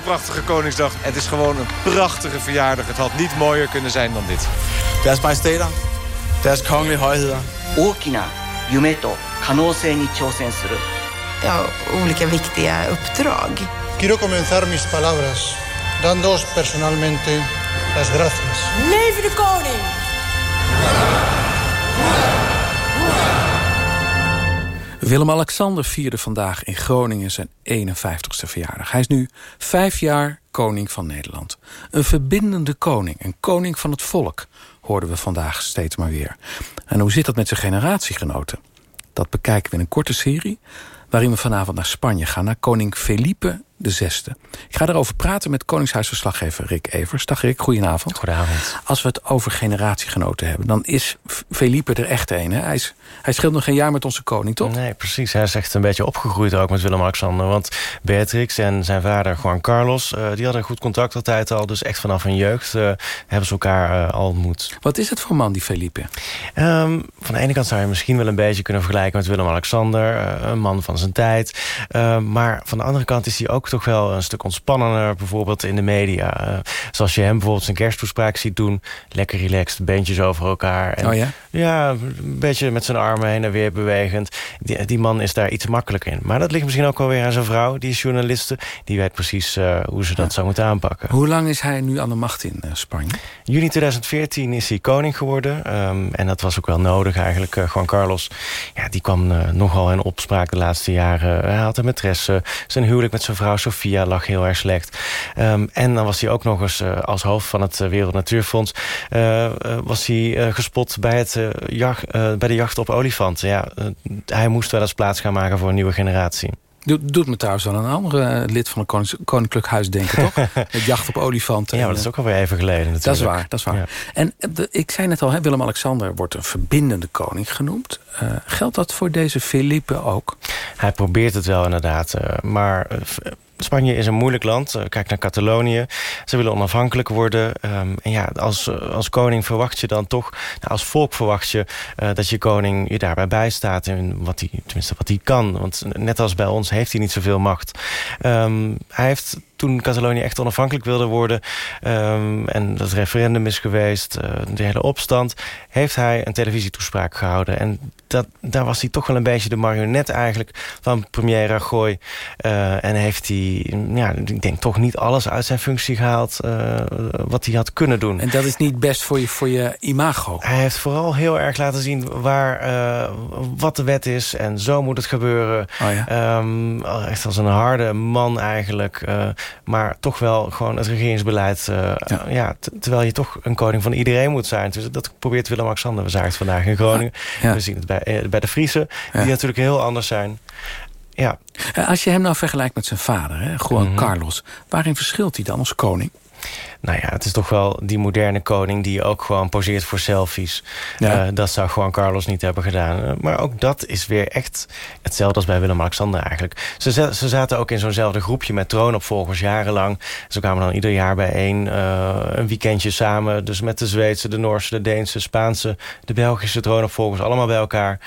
prachtige Koningsdag. Het is gewoon een prachtige verjaardag. Het had niet mooier kunnen zijn dan dit. Deres majesteter, deres kongelige hoogheden. Okina, Yumeto, Kanosei ni chousen suru. Ja, olika viktiga uppdrag. Quiero comenzar mis palabras dándoos personalmente las gracias. Leven de koning! Willem-Alexander vierde vandaag in Groningen zijn 51ste verjaardag. Hij is nu vijf jaar koning van Nederland. Een verbindende koning, een koning van het volk... hoorden we vandaag steeds maar weer. En hoe zit dat met zijn generatiegenoten? Dat bekijken we in een korte serie... waarin we vanavond naar Spanje gaan, naar koning Felipe VI. Ik ga erover praten met Koningshuisverslaggever Rick Evers. Dag Rick, goedenavond. Goedenavond. Als we het over generatiegenoten hebben... dan is Felipe er echt een. Hè? Hij, is, hij scheelt nog geen jaar met onze koning, toch? Nee, precies. Hij is echt een beetje opgegroeid ook met Willem-Alexander. Want Beatrix en zijn vader Juan Carlos... Uh, die hadden goed contact altijd al. Dus echt vanaf hun jeugd uh, hebben ze elkaar uh, al ontmoet. Wat is het voor man, die Felipe? Um, van de ene kant zou je misschien wel een beetje kunnen vergelijken... met Willem-Alexander. een man van zijn tijd. maar van de andere kant is hij ook toch wel een stuk ontspannender, bijvoorbeeld in de media. Zoals je hem bijvoorbeeld zijn kersttoespraak ziet doen. Lekker relaxed, beentjes over elkaar. En, oh ja? Ja, een beetje met zijn armen heen en weer bewegend. Die, die, man is daar iets makkelijker in. Maar dat ligt misschien ook wel weer aan zijn vrouw. Die is journaliste. Die weet precies uh, hoe ze dat ja. zou moeten aanpakken. Hoe lang is hij nu aan de macht in uh, Spanje? Juni 2014 is hij koning geworden. Um, en dat was ook wel nodig eigenlijk. Juan Carlos, ja, die kwam nogal in opspraak de laatste jaren. Hij had een maîtresse. Zijn huwelijk met zijn vrouw Sofia lag heel erg slecht. Um, en dan was hij ook nog eens als hoofd van het Wereld Natuurfonds... Was hij gespot bij, het, jacht, bij de jacht op olifanten. Ja, hij moest wel eens plaats gaan maken voor een nieuwe generatie. Doet, doet me trouwens wel een andere lid van het Koninklijk Huis denken, toch? Het jacht op olifanten. Ja, maar dat is ook alweer even geleden natuurlijk. Dat is waar, dat is waar. Ja. En de, ik zei net al, Willem-Alexander wordt een verbindende koning genoemd. Uh, geldt dat voor deze Felipe ook? Hij probeert het wel inderdaad. Uh, maar Spanje is een moeilijk land. Eh, kijk naar Catalonië. Ze willen onafhankelijk worden. Ehm, en ja, als, eh, als koning verwacht je dan toch... Nou, als volk verwacht je eh, dat je koning je daarbij bijstaat. En wat hij, tenminste wat hij kan. Want net als bij ons heeft hij niet zoveel macht. Ehm, hij heeft toen Catalonië echt onafhankelijk wilde worden... ehm, en dat referendum is geweest, de hele opstand... heeft hij een televisietoespraak gehouden. En dat, daar was hij toch wel een beetje de marionet eigenlijk van premier Rajoy. Eh, en heeft hij, ja, ik denk toch niet alles uit zijn functie gehaald... eh, wat hij had kunnen doen. En dat is niet best voor je, voor je imago. Hij heeft vooral heel erg laten zien waar, eh, wat de wet is. En zo moet het gebeuren. Oh ja. Ehm, echt als een harde man eigenlijk. maar toch wel gewoon het regeringsbeleid. ja. t- terwijl je toch een koning van iedereen moet zijn. Dus dat probeert Willem-Alexander. We zagen het vandaag in Groningen. Ja. We zien het bij, eh, bij de Friesen. Ja. Die natuurlijk heel anders zijn. Ja. Eh, Als je hem nou vergelijkt met zijn vader, hè, Juan Mhm. Carlos... waarin verschilt hij dan als koning? Nou ja, het is toch wel die moderne koning die ook gewoon poseert voor selfies. Ja. Eh, dat zou Juan Carlos niet hebben gedaan. Eh, maar ook dat is weer echt hetzelfde als bij Willem-Alexander eigenlijk. Ze, ze zaten ook in zo'nzelfde groepje met troonopvolgers jarenlang. Ze kwamen dan ieder jaar bijeen, eh, een weekendje samen. Dus met de Zweedse, de Noorse, de Deense, Spaanse, de Belgische troonopvolgers allemaal bij elkaar.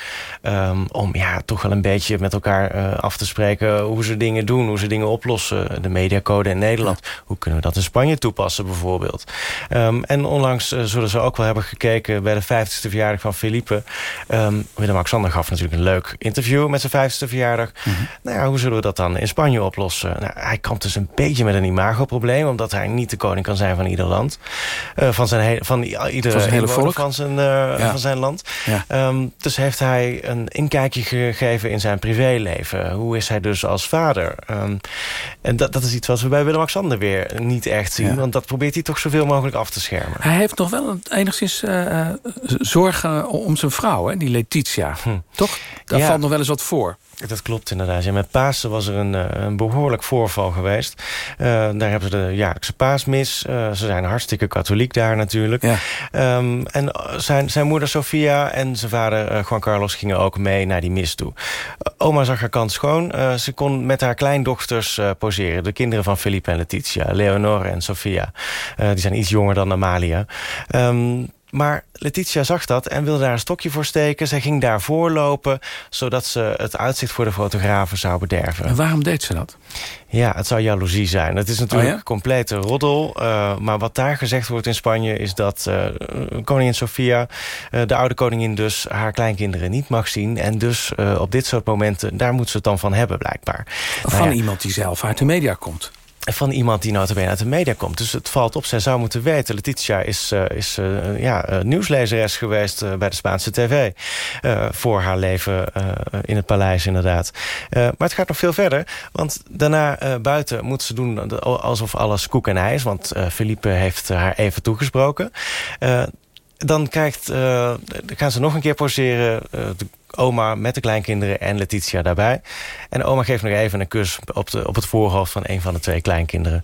Ehm, om ja, toch wel een beetje met elkaar af te spreken hoe ze dingen doen, hoe ze dingen oplossen. De mediacode in Nederland. Hoe kunnen we dat in Spanje toepassen bijvoorbeeld? Ehm, en onlangs eh, zullen ze ook wel hebben gekeken bij de 50ste verjaardag van Philippe. Ehm, Willem-Alexander gaf natuurlijk een leuk interview met zijn 50ste verjaardig. Nou ja, hoe zullen we dat dan in Spanje oplossen? Nou, hij kampt dus een beetje met een imagoprobleem, omdat hij niet de koning kan zijn van ieder land. Eh, van zijn, van i- iedere Van zijn hele volk. Van zijn, eh, Ja. van zijn land. Ja. Ehm, dus heeft hij een inkijkje gegeven in zijn privéleven. Hoe is hij dus als vader? En dat, dat is iets wat we bij Willem-Alexander weer niet echt zien. Ja. Want dat probeert hij toch zoveel mogelijk af te schermen. Hij heeft nog wel een- enigszins eh, eh, zorgen om zijn vrouw, hè, die Letitia. Toch? Daar Hm. Ja. valt nog wel eens wat voor. Dat klopt inderdaad. Ja, met Pasen was er een, eh, een behoorlijk voorval geweest. Eh, daar hebben ze de jaarlijkse paasmis. Eh, ze zijn hartstikke katholiek daar natuurlijk. Ehm, en zijn, zijn moeder Sofia en zijn vader Juan Carlos gingen ook mee naar die mis toe. Oma zag haar kans schoon. Ze kon met haar kleindochters poseren. De kinderen van Felipe en Letitia. Leonore en Sofia. Die zijn iets jonger dan Amalia. Ehm, maar Letitia zag dat en wilde daar een stokje voor steken. Zij ging daar voorlopen, zodat ze het uitzicht voor de fotografen zou bederven. En waarom deed ze dat? Ja, het zou jaloezie zijn. Het is natuurlijk Oh ja? complete roddel. eh, maar wat daar gezegd wordt in Spanje is dat eh, koningin Sofia... eh, de oude koningin dus haar kleinkinderen niet mag zien. En dus op dit soort momenten, daar moet ze het dan van hebben blijkbaar. Nou van ja, iemand die zelf uit de media komt. Van iemand die notabene uit de media komt. Dus het valt op, zij zou moeten weten. Letitia is, eh, is eh, ja, eh, nieuwslezeres geweest bij de Spaanse tv. voor haar leven in het paleis inderdaad. Maar het gaat nog veel verder. Want daarna buiten moet ze doen alsof alles koek en ei is. Want Felipe heeft haar even toegesproken. Dan krijgt, gaan ze nog een keer poseren. Oma met de kleinkinderen en Letitia daarbij. En oma geeft nog even een kus op, de, op het voorhoofd van een van de twee kleinkinderen.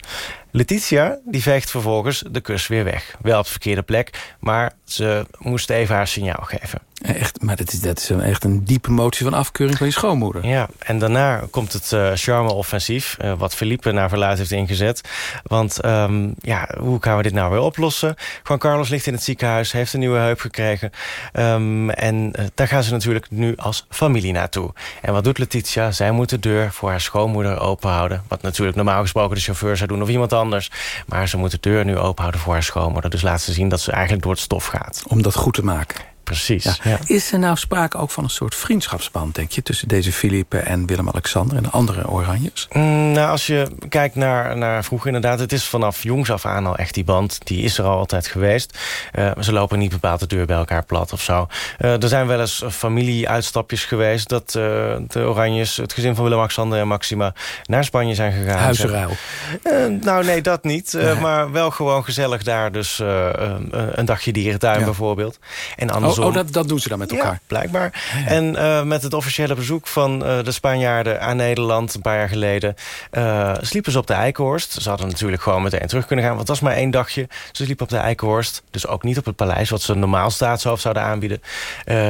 Letitia die veegt vervolgens de kus weer weg. Wel op de verkeerde plek, maar ze moest even haar signaal geven. Echt, maar dat is, dat is een, echt een diepe motie van afkeuring van je schoonmoeder. Ja, en daarna komt het eh charme-offensief... eh, wat Felipe naar verluid heeft ingezet. Want ehm, ja, hoe gaan we dit nou weer oplossen? Juan Carlos ligt in het ziekenhuis, heeft een nieuwe heup gekregen. Ehm, en eh, daar gaan ze natuurlijk nu als familie naartoe. En wat doet Letitia? Zij moet de deur voor haar schoonmoeder open houden. Wat natuurlijk normaal gesproken de chauffeur zou doen of iemand anders. Maar ze moet de deur nu open houden voor haar schoonmoeder. Dus laat ze zien dat ze eigenlijk door het stof gaat. Om dat goed te maken. Precies. Ja. ja. Is er nou sprake ook van een soort vriendschapsband, denk je... tussen deze Philippe en Willem-Alexander en de andere Oranjes? Mm, nou, als je kijkt naar, naar vroeger inderdaad... het is vanaf jongs af aan al echt die band. Die is er al altijd geweest. Eh, ze lopen niet bepaald de deur bij elkaar plat of zo. Eh, er zijn wel eens familie-uitstapjes geweest... dat eh, de Oranjes, het gezin van Willem-Alexander en Maxima... naar Spanje zijn gegaan. Huizenruil. Eh, nou, nee, dat niet. Eh, Maar wel gewoon gezellig daar. Dus een dagje dierentuin Ja. bijvoorbeeld. En Oh, andersom... oh dat, dat doen ze dan met elkaar. Ja, blijkbaar. En eh, met het officiële bezoek van eh, de Spanjaarden aan Nederland... een paar jaar geleden, eh, sliepen ze op de Eikenhorst. Ze hadden natuurlijk gewoon meteen terug kunnen gaan... want het was maar één dagje. Ze sliepen op de Eikenhorst, dus ook niet op het paleis... wat ze normaal staatshoofd zouden aanbieden.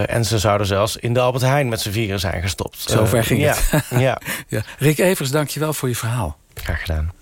En ze zouden zelfs in de Albert Heijn met z'n vieren zijn gestopt. Zo Eh, ver ging ja, het. ja. ja. Rick Evers, dank je wel voor je verhaal. Graag gedaan.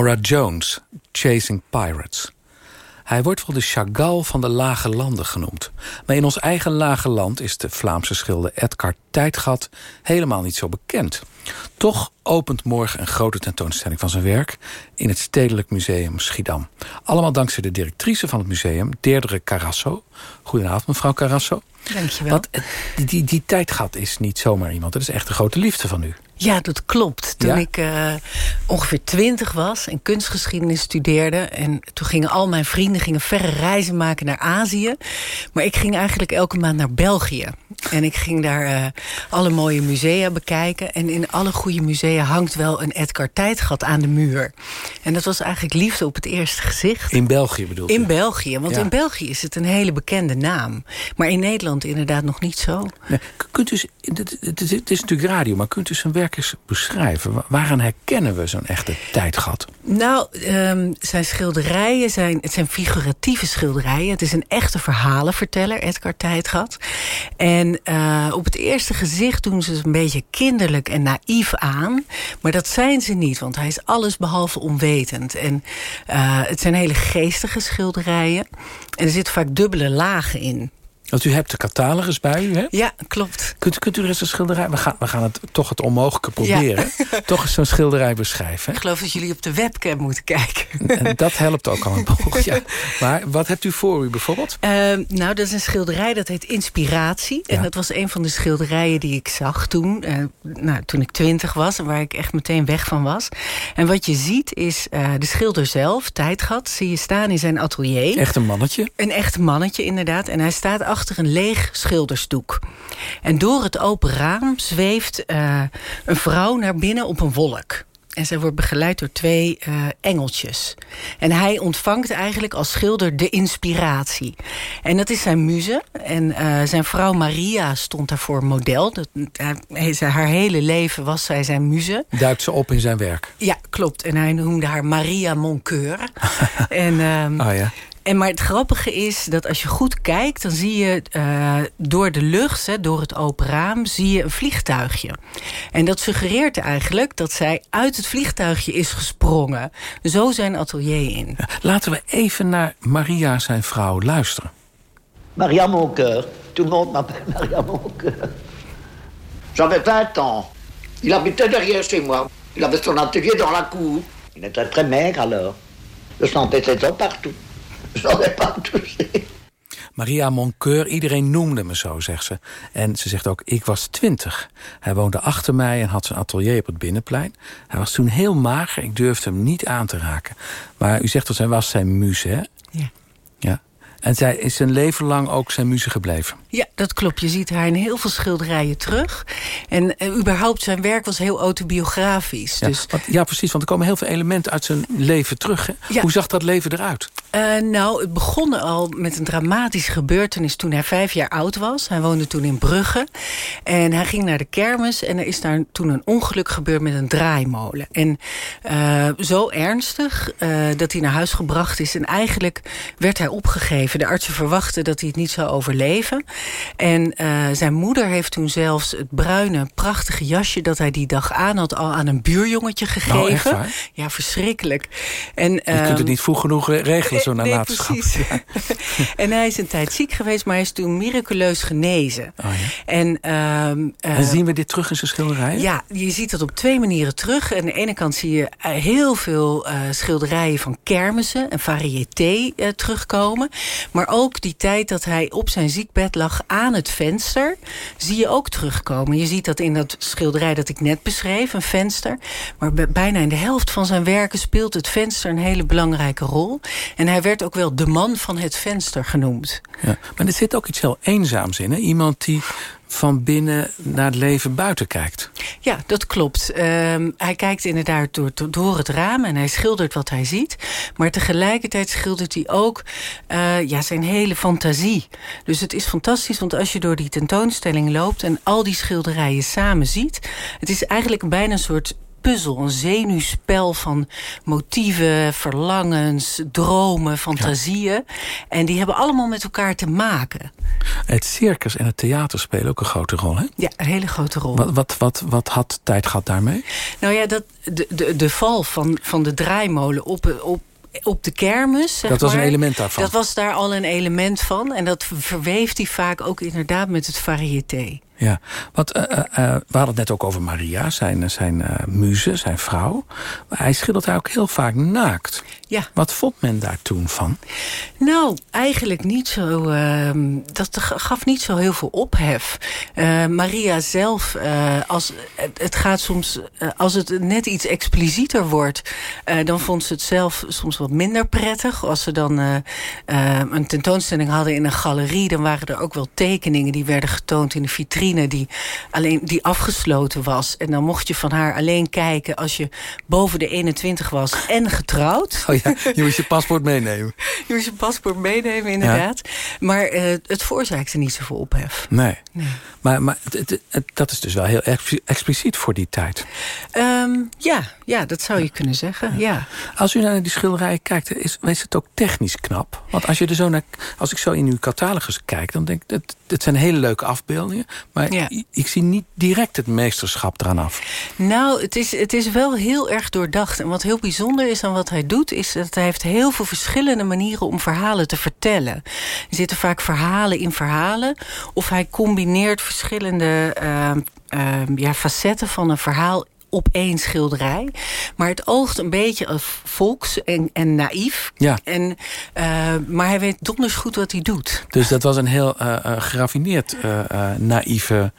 Nora Jones, Chasing Pirates. Hij wordt wel de Chagall van de lage landen genoemd. Maar in ons eigen lage land is de Vlaamse schilder Edgar Tijdgat helemaal niet zo bekend. Toch opent morgen een grote tentoonstelling van zijn werk... in het Stedelijk Museum Schiedam. Allemaal dankzij de directrice van het museum, Deerdere Carasso. Goedenavond, mevrouw Carasso. Dankjewel. Want die, die, die Tijdgat is niet zomaar iemand. Dat is echt een grote liefde van u. Ja, dat klopt. Toen Ja? ik eh, ongeveer twintig was en kunstgeschiedenis studeerde... en toen gingen al mijn vrienden gingen verre reizen maken naar Azië. Maar ik ging eigenlijk elke maand naar België. En ik ging daar eh, alle mooie musea bekijken. En in alle goede musea hangt wel een Edgar Tijdgat aan de muur. En dat was eigenlijk liefde op het eerste gezicht. In België bedoel ik. In België, want Ja. in België is het een hele bekende naam. Maar in Nederland inderdaad nog niet zo. Nee, kunt u, het, het, is natuurlijk radio, maar kunt u zijn werk eens beschrijven? Wa- Waaraan herkennen we zo'n echte tijdgat? Nou, ehm, zijn schilderijen zijn, het zijn figuratieve schilderijen. Het is een echte verhalenverteller, Edgar Tijdgat. En eh, op het eerste gezicht doen ze het een beetje kinderlijk en naïef aan. Maar dat zijn ze niet, want hij is alles behalve onwetend. En eh, het zijn hele geestige schilderijen. En er zitten vaak dubbele lagen in. Want u hebt de catalogus bij u, hè? Ja, klopt. Kunt, kunt u er eens een schilderij... We gaan, we gaan het toch het onmogelijke proberen. Toch eens zo'n schilderij beschrijven. Ik geloof dat jullie op de webcam moeten kijken. En dat helpt ook al een boog, ja. Maar wat hebt u voor u bijvoorbeeld? Ehm, nou, dat is een schilderij dat heet Inspiratie. En dat was een van de schilderijen die ik zag toen. eh, nou, toen ik twintig was en waar ik echt meteen weg van was. En wat je ziet is eh, de schilder zelf, Tijdgat, zie je staan in zijn atelier. Echt een mannetje? Een echt mannetje, inderdaad. En hij staat achter een leeg schildersdoek. En door het open raam zweeft eh, een vrouw naar binnen op een wolk. En zij wordt begeleid door twee eh, engeltjes. En hij ontvangt eigenlijk als schilder de inspiratie. En dat is zijn muze. En eh, zijn vrouw Maria stond daarvoor model. Dat, hij- haar hele leven was zij zijn muze. Duikt ze op in zijn werk? Ja, klopt. En hij noemde haar Maria Moncoeur. en, Oh ja. En maar het grappige is dat als je goed kijkt... dan zie je eh, door de lucht, hè, door het open raam... zie je een vliegtuigje. En dat suggereert eigenlijk dat zij uit het vliegtuigje is gesprongen. Zo zijn atelier in. Laten we even naar Maria, zijn vrouw, luisteren. Maria mon cœur. Tout le monde m'appelle Maria mon cœur. J'avais 20 ans. Il habitait derrière chez moi. Il avait son atelier dans la cour. Il était très maigre alors. Je sentais ses os partout. Je n'avais pas touché. Maria Moncœur, iedereen noemde me zo, zegt ze. En ze zegt ook, ik was twintig. Hij woonde achter mij en had zijn atelier op het Binnenplein. Hij was toen heel mager, ik durfde hem niet aan te raken. Maar u zegt dat hij was zijn muze, hè? Ja. Ja. En zij is zijn leven lang ook zijn muze gebleven. Ja, dat klopt. Je ziet haar in heel veel schilderijen terug. En eh, überhaupt, zijn werk was heel autobiografisch. Ja, Dus want- ja, precies, want er komen heel veel elementen uit zijn leven terug. Ja. Hoe zag dat leven eruit? Eh, nou, het begon al met een dramatische gebeurtenis toen hij vijf jaar oud was. Hij woonde toen in Brugge. En hij ging naar de kermis en er is daar toen een ongeluk gebeurd met een draaimolen. En eh, zo ernstig dat hij naar huis gebracht is. En eigenlijk werd hij opgegeven. De artsen verwachten dat hij het niet zou overleven. En eh, zijn moeder heeft toen zelfs het bruine, prachtige jasje... dat hij die dag aan had, al aan een buurjongetje gegeven. Nou, echt waar? Ja, verschrikkelijk. En, Je kunt ehm, het niet vroeg genoeg re- regelen, zo'n nee, nalatenschap. Ja. en hij is een tijd ziek geweest, maar hij is toen miraculeus genezen. En, ehm, eh, En zien we dit terug in zijn schilderijen? ja, je ziet dat op twee manieren terug. Aan de ene kant zie je eh, heel veel schilderijen van kermissen en variété terugkomen. Maar ook die tijd dat hij op zijn ziekbed lag aan het venster, zie je ook terugkomen. Je ziet dat in dat schilderij dat ik net beschreef, een venster. Maar bij- bijna in de helft van zijn werken speelt het venster een hele belangrijke rol. En hij werd ook wel de man van het venster genoemd. Ja. Maar er zit ook iets heel eenzaams in. Hè? Iemand die van binnen naar het leven buiten kijkt. Ja, dat klopt. Ehm, hij kijkt inderdaad door, door- het raam en hij schildert wat hij ziet. Maar tegelijkertijd schildert hij ook eh, ja, zijn hele fantasie. Dus het is fantastisch, want als je door die tentoonstelling loopt... en al die schilderijen samen ziet... het is eigenlijk bijna een soort puzzel, een zenuwspel van motieven, verlangens, dromen, fantasieën. En die hebben allemaal met elkaar te maken. Het circus en het theater spelen ook een grote rol. Hè? Ja, een hele grote rol. Wat, wat, wat, wat had tijd gehad daarmee? Nou ja, dat, de, de, de val van, van de draaimolen op, op, op de kermis. Zeg Dat was een element daarvan. Dat was daar al een element van. En dat verweeft hij vaak ook inderdaad met het variété. Ja, want eh, eh, eh, we hadden het net ook over Maria, zijn, zijn muze, zijn vrouw. Maar hij schildert haar ook heel vaak naakt. Ja. Wat vond men daar toen van? Nou, eigenlijk niet zo. ehm, dat gaf niet zo heel veel ophef. Maria zelf, als, het, gaat soms, als het net iets explicieter wordt, dan vond ze het zelf soms wat minder prettig. Als ze dan een tentoonstelling hadden in een galerie, dan waren er ook wel tekeningen die werden getoond in de vitrine die, alleen, die afgesloten was. En dan mocht je van haar alleen kijken als je boven de 21 was en getrouwd. Oh ja, je moest je paspoort meenemen. Je moest je paspoort meenemen, inderdaad. Maar eh, het veroorzaakte niet zoveel ophef. Nee. Maar, maar het, het- het- dat is dus wel heel ex- expliciet voor die tijd. Ehm, ja, ja, dat zou je kunnen zeggen. Ja. Als u naar die schilderijen kijkt, is, is het ook technisch knap? Want als, je er zo naar, als ik zo in uw catalogus kijk, dan denk ik... dat het zijn hele leuke afbeeldingen. Maar ik, ik zie niet direct het meesterschap eraan af. Nou, het is, het is wel heel erg doordacht. En wat heel bijzonder is aan wat hij doet... is dat hij heeft heel veel verschillende manieren om verhalen te vertellen. Er zitten vaak verhalen in verhalen. Of hij combineert verschillende ehm, ehm, ja, facetten van een verhaal op één schilderij. Maar het oogt een beetje volks en, en naïef. Ja. En, eh, maar hij weet donders goed wat hij doet. Dus dat was een heel eh, eh, geraffineerd, eh, eh, naïeve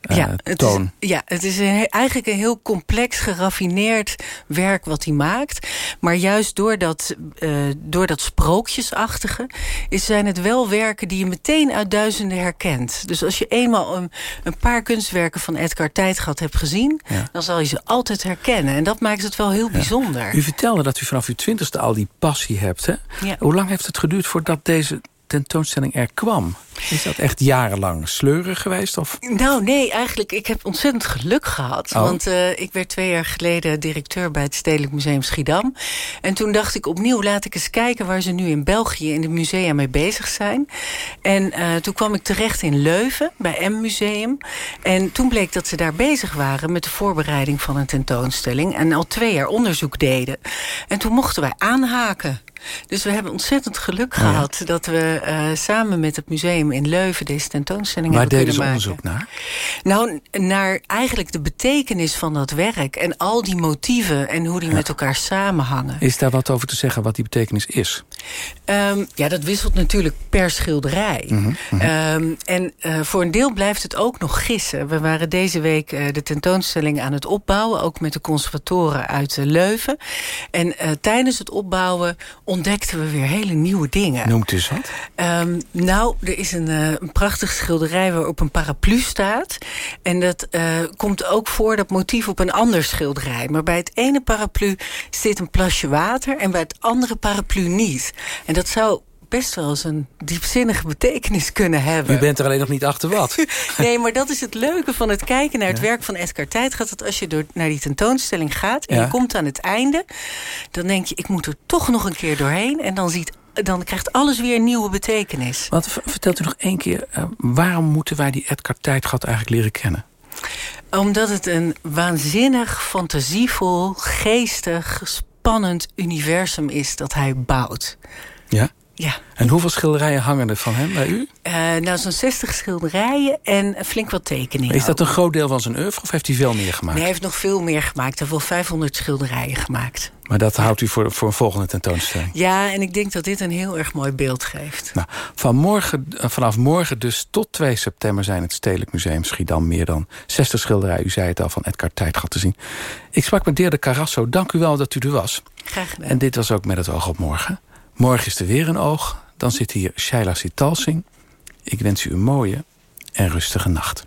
ja, het toon. Is, ja, het is een, eigenlijk een heel complex, geraffineerd werk wat hij maakt. Maar juist door dat, eh, door dat sprookjesachtige... Is, zijn het wel werken die je meteen uit duizenden herkent. Dus als je eenmaal een, een paar kunstwerken van Edgar Tijdgat hebt gezien... dan zal je ze altijd herkennen. En dat maakt het wel heel bijzonder. U vertelde dat u vanaf uw twintigste al die passie hebt. Hè? Ja. Hoe lang heeft het geduurd voordat deze tentoonstelling er kwam. Is dat echt jarenlang sleurig geweest? Of? Nou, nee, eigenlijk, ik heb ontzettend geluk gehad. Oh. Want eh, ik werd twee jaar geleden directeur bij het Stedelijk Museum Schiedam. En toen dacht ik opnieuw, laat ik eens kijken... waar ze nu in België in de musea mee bezig zijn. En eh, toen kwam ik terecht in Leuven, bij M-museum. En toen bleek dat ze daar bezig waren... met de voorbereiding van een tentoonstelling. En al twee jaar onderzoek deden. En toen mochten wij aanhaken. Dus we hebben ontzettend geluk Oh ja. gehad... dat we eh, samen met het museum in Leuven deze tentoonstelling Waar hebben deden ze kunnen maken. onderzoek naar? Nou, naar eigenlijk de betekenis van dat werk... en al die motieven en hoe die met elkaar samenhangen. Is daar wat over te zeggen wat die betekenis is? Ehm, ja, dat wisselt natuurlijk per schilderij. Mhm, mhm. Ehm, en eh, voor een deel blijft het ook nog gissen. We waren deze week eh, de tentoonstelling aan het opbouwen... ook met de conservatoren uit Leuven. En tijdens het opbouwen ontdekten we weer hele nieuwe dingen. Noemt eens wat. Ehm, nou, er is een, eh, een prachtig schilderij waarop een paraplu staat. En dat eh, komt ook voor, dat motief, op een ander schilderij. Maar bij het ene paraplu zit een plasje water... en bij het andere paraplu niet. En dat zou best wel eens een diepzinnige betekenis kunnen hebben. U bent er alleen nog niet achter wat. Nee, maar dat is het leuke van het kijken naar het werk van Edgar Tijd. Gaat dat als je door, naar die tentoonstelling gaat en Ja. je komt aan het einde... dan denk je, ik moet er toch nog een keer doorheen. En dan, ziet, dan krijgt alles weer een nieuwe betekenis. Want v- vertelt u nog één keer, eh, waarom moeten wij die Edgar Tijdgat eigenlijk leren kennen? Omdat het een waanzinnig, fantasievol, geestig, spannend universum is dat hij bouwt. Ja? Ja. En hoeveel schilderijen hangen er van hem bij u? Eh, nou, zo'n 60 schilderijen en flink wat tekeningen. Is dat ook. een groot deel van zijn oeuvre of heeft hij veel meer gemaakt? Nee, hij heeft nog veel meer gemaakt. Hij heeft wel 500 schilderijen gemaakt. Maar dat houdt u voor, voor een volgende tentoonstelling. Ja, en ik denk dat dit een heel erg mooi beeld geeft. Nou, vanmorgen, eh, vanaf morgen dus tot 2 september zijn het Stedelijk Museum Schiedam meer dan 60 schilderijen. U zei het al, van Edgar Tijdgat te zien. Ik sprak met Deerde Carrasso. Dank u wel dat u er was. Graag gedaan. En dit was ook met het oog op morgen. Morgen is er weer een oog. Dan zit hier Shaila Sitalsing. Ik wens u een mooie en rustige nacht.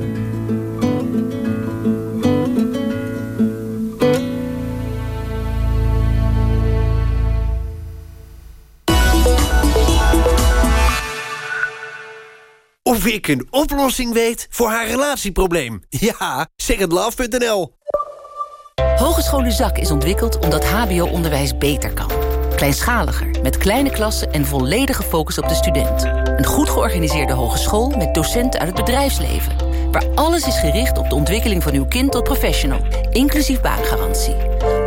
Of ik een oplossing weet voor haar relatieprobleem. Ja, secondlove.nl. Hogeschool Zak is ontwikkeld omdat hbo-onderwijs beter kan. Kleinschaliger, met kleine klassen en volledige focus op de student. Een goed georganiseerde hogeschool met docenten uit het bedrijfsleven. Waar alles is gericht op de ontwikkeling van uw kind tot professional. Inclusief baangarantie.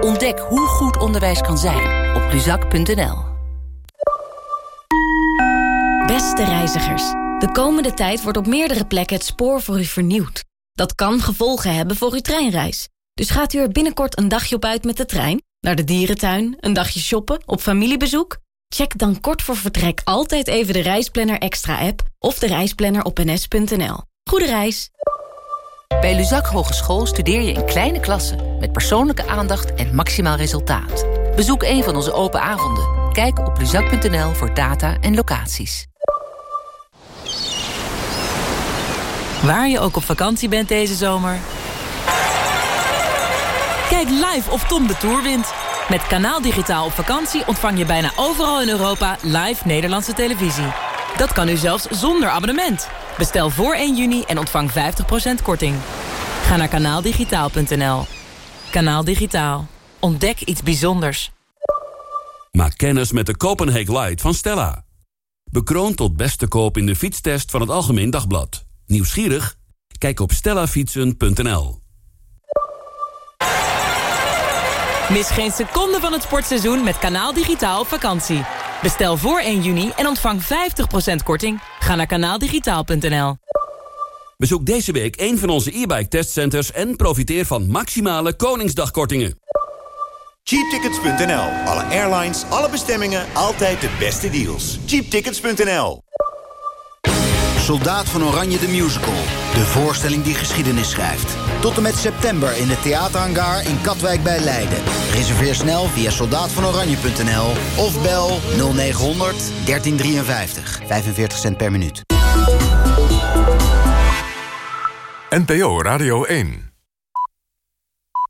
Ontdek hoe goed onderwijs kan zijn op luzak.nl. Beste reizigers, de komende tijd wordt op meerdere plekken het spoor voor u vernieuwd. Dat kan gevolgen hebben voor uw treinreis. Dus gaat u er binnenkort een dagje op uit met de trein? Naar de dierentuin? Een dagje shoppen? Op familiebezoek? Check dan kort voor vertrek altijd even de Reisplanner Extra app of de reisplanner op ns.nl. Goede reis! Bij Luzak Hogeschool studeer je in kleine klassen... met persoonlijke aandacht en maximaal resultaat. Bezoek een van onze open avonden. Kijk op luzak.nl voor data en locaties. Waar je ook op vakantie bent deze zomer. Kijk live of Tom de Tour wint. Met Kanaal Digitaal op vakantie ontvang je bijna overal in Europa live Nederlandse televisie. Dat kan nu zelfs zonder abonnement. Bestel voor 1 juni en ontvang 50% korting. Ga naar kanaaldigitaal.nl. Kanaal Digitaal. Ontdek iets bijzonders. Maak kennis met de Copenhagen Light van Stella. Bekroond tot beste koop in de fietstest van het Algemeen Dagblad. Nieuwsgierig? Kijk op stellafietsen.nl. Mis geen seconde van het sportseizoen met Kanaal Digitaal op vakantie. Bestel voor 1 juni en ontvang 50% korting. Ga naar kanaaldigitaal.nl. Bezoek deze week een van onze e-bike testcenters... en profiteer van maximale Koningsdagkortingen. Cheaptickets.nl. Alle airlines, alle bestemmingen, altijd de beste deals. Cheaptickets.nl. Soldaat van Oranje de Musical. De voorstelling die geschiedenis schrijft. Tot en met september in de theaterhangar in Katwijk bij Leiden. Reserveer snel via soldaatvanoranje.nl of bel 0900 1353. 45 cent per minuut. NPO Radio 1